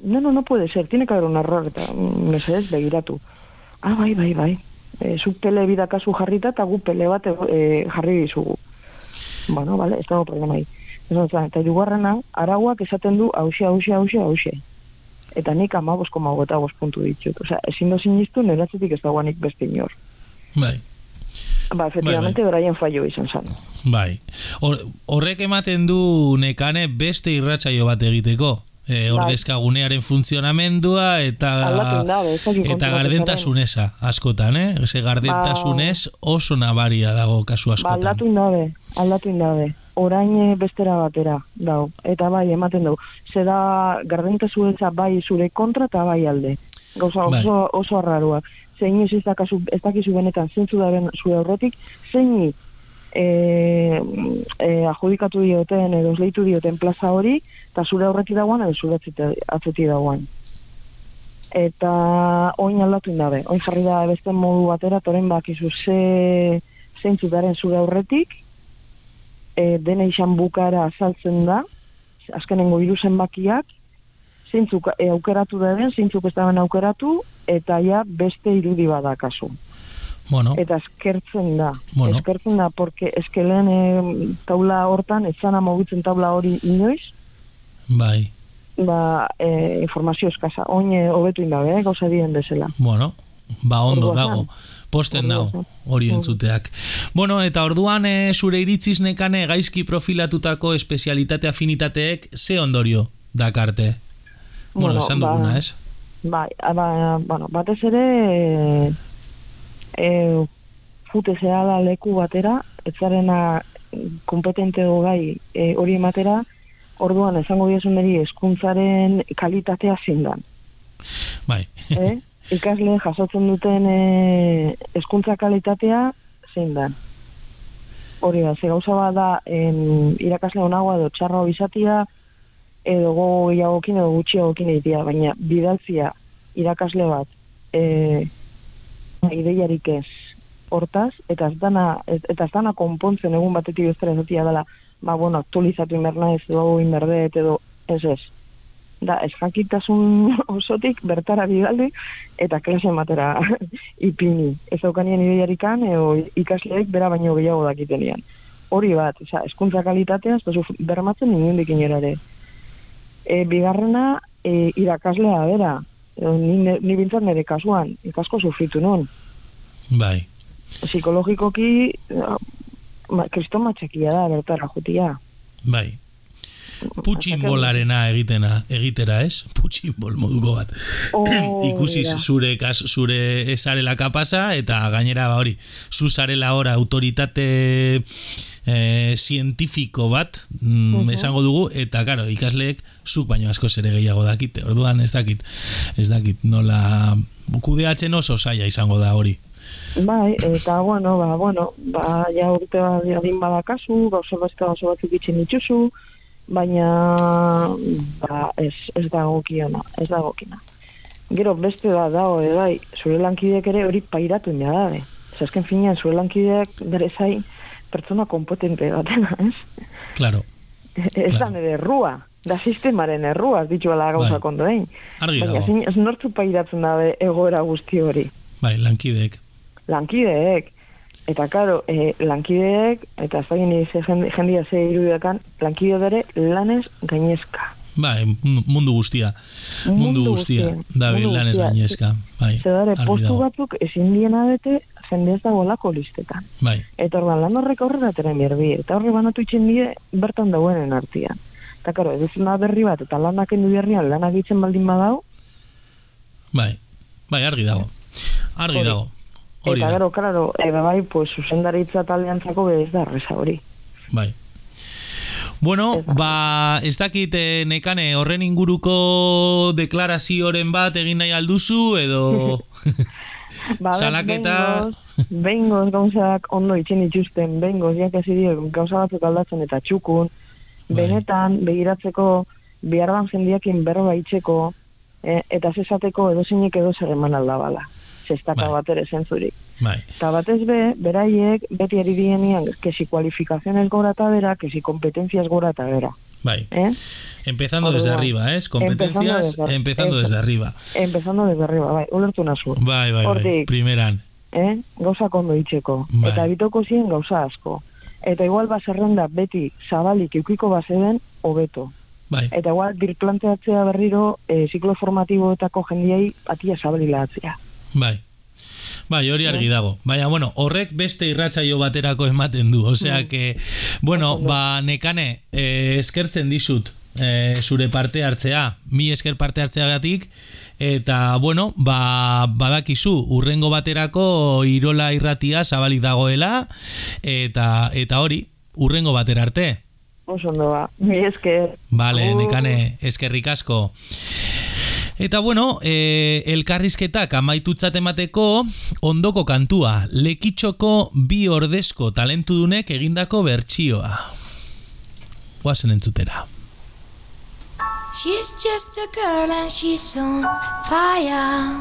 No, no, no puede ser, tiene que haber un error, eta mesedez begiratu. Ah, bai, bai, bai. E, zuk pele bidakazu jarrita eta gu pele bat e, jarri dizugu. Bueno, vale, ez dago problema hi. Ez dut, eta jugarrena, arauak esaten du hause, hause, hause, hause. Eta nik amabos koma gota puntu ditut. Osea, ezin do sinistu, neratzetik ez dagoanik beste inor. Bai. Ba, efectivamente, beraien fallo izan zen. Bai. Hor- Horrek ematen du nekane beste irratsaio bat egiteko. E, ordezkagunearen funtzionamendua eta eta konturatu gardentasuneza askotan, eh? Ze gardentasunez oso nabaria dago kasu Ba, askotan. aldatu indabe, aldatu indabe. Orain eh, bestera batera, dau. Eta bai, ematen dugu. Zeda gardentasuneza bai zure kontra eta bai alde. Gauza Bai. oso, oso arraruak. Zein ez ez dakizu benetan zentzu daren zure aurretik, zein e, e, adjudikatu dioten edo esleitu dioten plaza hori, eta zure aurretik dagoan edo zure atzetik dagoan. Eta oin aldatu indabe. Oin jarri da beste modu batera, toren bakizu ze zeintzu daren zure aurretik, e, dena izan bukara azaltzen da, azkenengo hiru zenbakiak, zeintzuk e, aukeratu den, zeintzuk ez aukeratu, eta ja beste irudi bada kasu. Bueno, Eta eskertzen da. Bueno. Eskertzen da, porque eskelen e, taula hortan, ez zana mugitzen taula hori inoiz, bai. ba, e, informazio eskasa. Oin e, hobetu indabe, eh, gauza dien bezala. Bueno, ba ondo dago. Posten nau, hori entzuteak. Bueno, eta orduan e, zure iritziz nekane gaizki profilatutako espezialitate afinitateek ze ondorio dakarte? Bueno, Bueno, esan ba- duguna, ez? Bai, ba, bueno, batez ere, e, e, jute zehala leku batera, etzarena kompetente gai e, hori ematera, orduan esango diezun niri eskuntzaren kalitatea zindan. Bai. eh? (laughs) Ikasle jasotzen duten e, eskuntza kalitatea zein da. Hori da, ze gauza bat da en, irakasle onagoa edo txarra bizatia, edo gogo gehiagokin edo gutxiagokin egitea, baina bidaltzia irakasle bat e, ideiarik ez hortaz, eta ez dana, ez, eta ez dana konpontzen egun batetik bestera ezatia dela, ba, bueno, aktualizatu inberna ez, edo hau inberdet, edo ez ez. Da, ez jakitasun (laughs) osotik bertara bidaldi eta klase matera (laughs) ipini. Ez daukanien ideiarikan, edo ikasleek bera baino gehiago dakitenean. Hori bat, oza, eskuntza kalitatea, ez duzu bermatzen inundik inerare. E, bigarrena, e, irakaslea bera, ni, ne- ni bintzat nire kasuan, ikasko sufritu nun. Bai. Psikologikoki, ma, kriston matxakia da, bertara jutia. Bai. Putxinbolarena egitena, egitera, ez? Putxinbol moduko bat. Oh, (clears throat) Ikusi zure kas, zure esarela kapasa eta gainera ba hori, zu zarela ora autoritate eh, zientifiko bat, mm, esango dugu eta claro, ikasleek zuk baino asko ere gehiago dakite. Orduan ez dakit, ez dakit nola kudeatzen oso saia izango da hori. Bai, eta bueno, ba, bueno, ba, ja urte adin badakazu, gauza beste gauza batzuk itxin dituzu, baina ba, ez, ez da gokiona, ez da gokina. Gero beste da dago, e, bai, zure lankideek ere hori pairatu ina dabe. Zasken finean, zure lankideek bere zain pertsona kompetente batena, ez? Claro, Ez da Claro. nire errua, da sistemaren errua, ez dituela gauza Bai. kondoen. argi Baina, dago. zein, ez nortzu pairatzen dabe egoera guzti hori. Bai, lankideek. lankideek. Eta, karo, e, lankideek, eta ez ze jende- jendia ze irudiakan, lankide dere lanez gainezka. Bai, mundu guztia. Mundu, Mundu guztia. guztia, mundu lanez gainezka. Bai, Ze dare, argi postu batzuk ezin diena bete jende ez dagoelako listetan. Bai, Eta orduan, lan horrek aurrera teren berbi, eta horre banatu itxen die bertan dauenen artian. Eta, karo, ez duzuna berri bat, eta lanak endu berrian lanak itzen baldin badau, bai. Bai, argi dago. Argi Hori. dago. Hori eta gero, klaro, ebe bai, pues, zuzendaritza taldeantzako ez da erreza hori. Bai. Bueno, ba, ez dakit eh, nekane horren inguruko deklarazioren bat egin nahi alduzu edo (laughs) Ba, Salaketa- behingoz gauzak ondo itxen dituzten, behingoz jakasi dio gauza batzuk aldatzen eta txukun, Bai. benetan begiratzeko biharban jendiakin berba itxeko, eh, eta zesateko edo zer eman aldabala. Zestaka Bai. bat ere zentzurik. bai, Eta batez be, beraiek beti ari dienean, kesi kualifikazionez gora eta bera, kesi kompetenziaz gora eta bera. Bai. Eh? Empezando desde Orduan, arriba, ¿es? Competencias empezando desde- empezando desde arriba. Empezando desde arriba, bai, ulertu nazu. Bai, bai, bai. Primeran. eh? gauza kondo itxeko. Bai. Eta bitoko ziren gauza asko. Eta igual bazerrenda beti zabalik eukiko bazeden, hobeto. Bai, Eta igual birplanteatzea berriro e, ziklo formatiboetako jendiei atia zabalilatzea. bai. Bai, hori argi dago. Baina, bueno, horrek beste irratsaio baterako ematen du. Osea, que, bueno, ba, nekane, eh, eskertzen dizut eh, zure parte hartzea, mi esker parte hartzeagatik, eta, bueno, ba, badakizu, urrengo baterako irola irratia zabalik dagoela, eta, eta hori, urrengo batera arte. Oso ondo ba, mi esker. Vale, nekane, eskerrik asko. Eta bueno, e, elkarrizketak amaitutzat emateko ondoko kantua, lekitxoko bi ordezko talentudunek egindako bertsioa. Guazen entzutera. She's just a girl and she's on fire.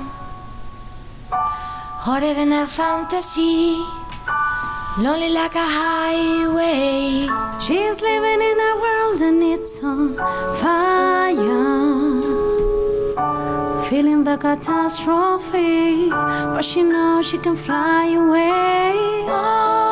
Hotter than a fantasy. Lonely like a highway. She's living in a world and it's on fire. Feeling the catastrophe, but she knows she can fly away. Oh,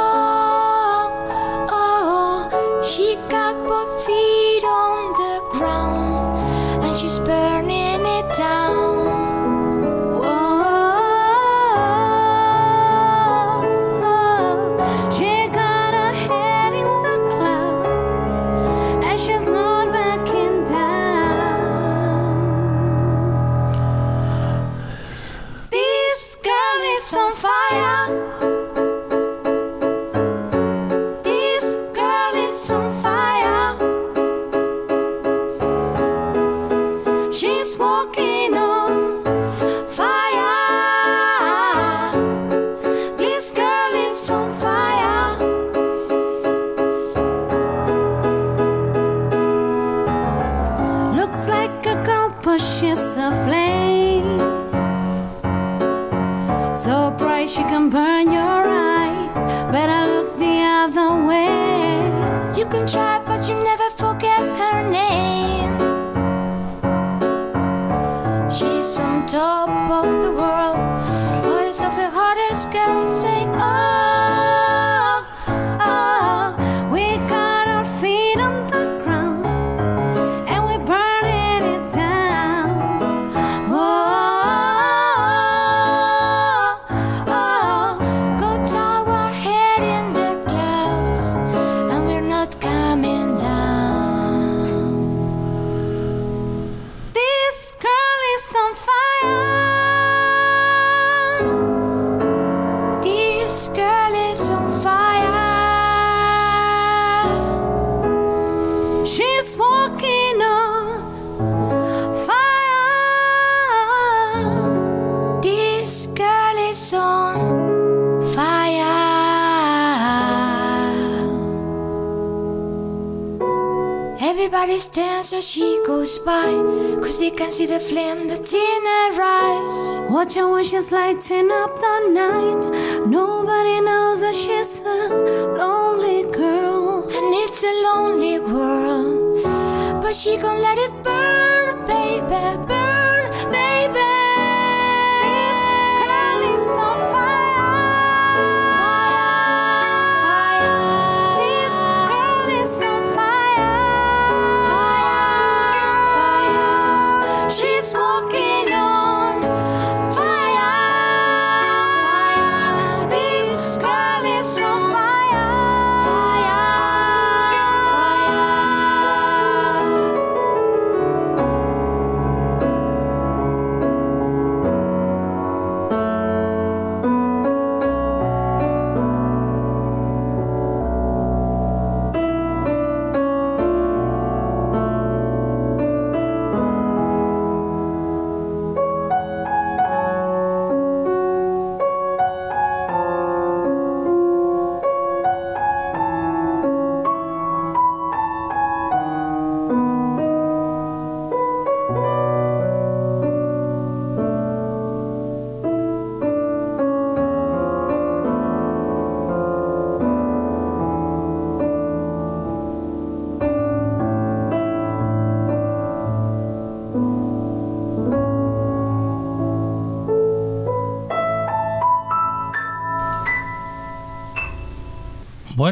by, cause they can see the flame that's in her eyes. Watch her when she's lighting up the night. Nobody knows that she's a lonely girl. And it's a lonely world. But she gon' let it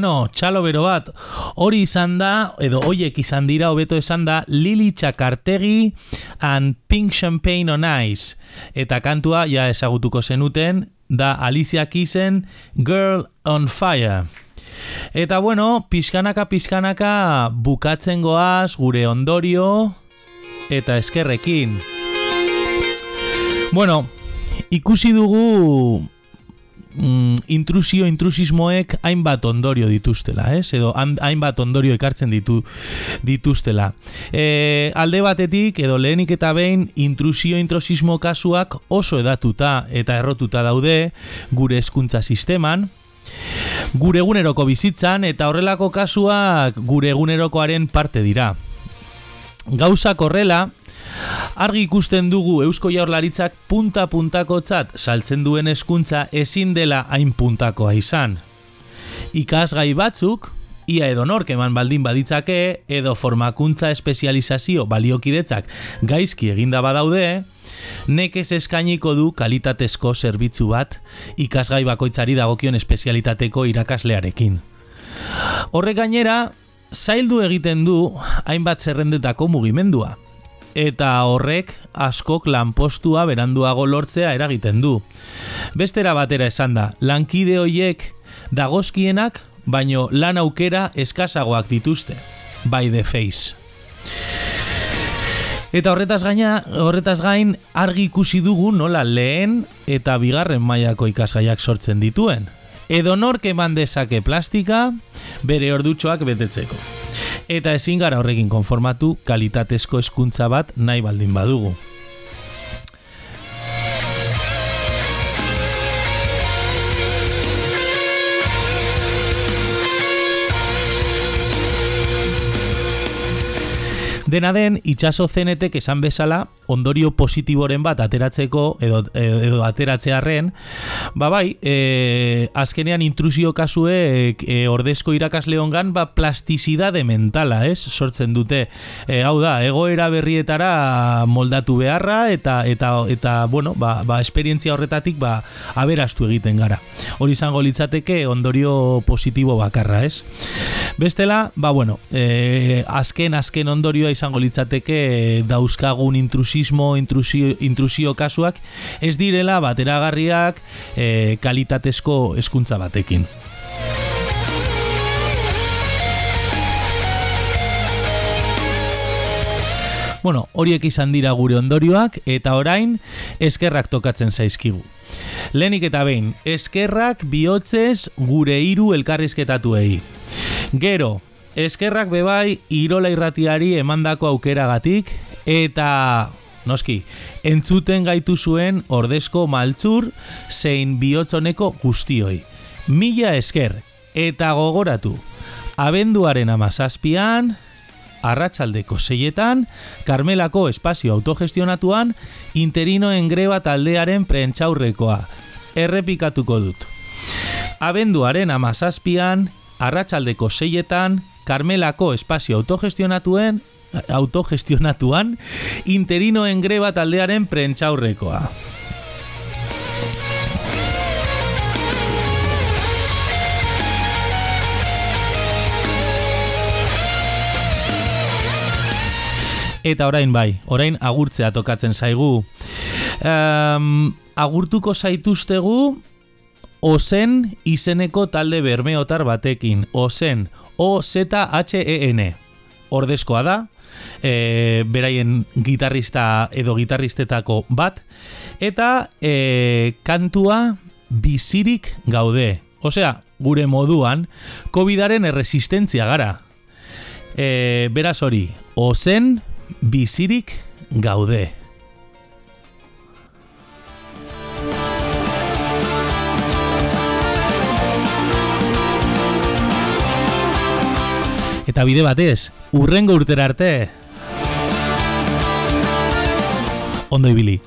Bueno, txalo bero bat, hori izan da, edo hoiek izan dira, hobeto esan da, Lili Txakartegi and Pink Champagne on Ice. Eta kantua, ja ezagutuko zenuten, da Alicia Kisen Girl on Fire. Eta bueno, pixkanaka pixkanaka bukatzen goaz gure ondorio eta eskerrekin. Bueno, ikusi dugu mm, intrusio, intrusismoek hainbat ondorio dituztela, ez? Edo hainbat ondorio ekartzen ditu dituztela. E, alde batetik, edo lehenik eta behin, intrusio, intrusismo kasuak oso edatuta eta errotuta daude gure hezkuntza sisteman, gure eguneroko bizitzan eta horrelako kasuak gure egunerokoaren parte dira. Gauzak horrela, argi ikusten dugu Eusko Jaurlaritzak punta-puntakotzat saltzen duen hezkuntza ezin dela hain puntakoa izan. Ikasgai batzuk, ia edo nork eman baldin baditzake, edo formakuntza espezializazio baliokidetzak gaizki eginda badaude, nekez eskainiko du kalitatezko zerbitzu bat ikasgai bakoitzari dagokion espezialitateko irakaslearekin. Horrek gainera, zaildu egiten du hainbat zerrendetako mugimendua. Eta horrek askok lanpostua beranduago lortzea eragiten du. Bestera batera esan da, lankide hoiek dagozkienak, baino lan aukera eskasagoak dituzte. By the face. Eta horretaz gaina, horretaz gain argi ikusi dugu nola lehen eta bigarren mailako ikasgaiak sortzen dituen. Edo nork eman dezake plastika bere ordutxoak betetzeko. Eta ezin gara horrekin konformatu kalitatezko hezkuntza bat nahi baldin badugu. Dena den, itxaso zenetek esan bezala, ondorio positiboren bat ateratzeko, edo, edo ateratzearren, ba bai, e, azkenean intrusio kasuek e, ordezko irakasleongan ba plastizidade mentala, ez? Sortzen dute. E, hau da, egoera berrietara moldatu beharra eta eta eta bueno, ba, ba esperientzia horretatik ba aberastu egiten gara. Hori izango litzateke ondorio positibo bakarra, ez? Bestela, ba bueno, e, azken azken ondorioa izango litzateke dauzkagun intrusismo, intrusio, intrusio kasuak ez direla bateragarriak e, kalitatezko hezkuntza batekin. Bueno, horiek izan dira gure ondorioak eta orain eskerrak tokatzen zaizkigu. Lenik eta behin, eskerrak bihotzez gure hiru elkarrizketatuei. Gero, eskerrak bebai Irola irratiari emandako aukeragatik eta noski, entzuten gaitu zuen ordezko maltzur zein bihotzoneko guztioi. Mila esker eta gogoratu. Abenduaren amazazpian, arratsaldeko seietan, Karmelako espazio autogestionatuan, interinoen greba taldearen prentxaurrekoa. Errepikatuko dut. Abenduaren amazazpian, arratsaldeko seietan, Karmelako espazio autogestionatuen autogestionatuan interinoen greba taldearen prentxaurrekoa. Eta orain bai, orain agurtzea tokatzen zaigu. Um, agurtuko zaituztegu Ozen izeneko talde bermeotar batekin. Ozen, O-Z-H-E-N. Ordezkoa da, e, beraien gitarrista edo gitarristetako bat, eta e, kantua bizirik gaude. Osea, gure moduan, COVIDaren erresistentzia gara. E, beraz hori, ozen bizirik gaude. Eta bide batez, urrengo urtera arte. Ondo ibili.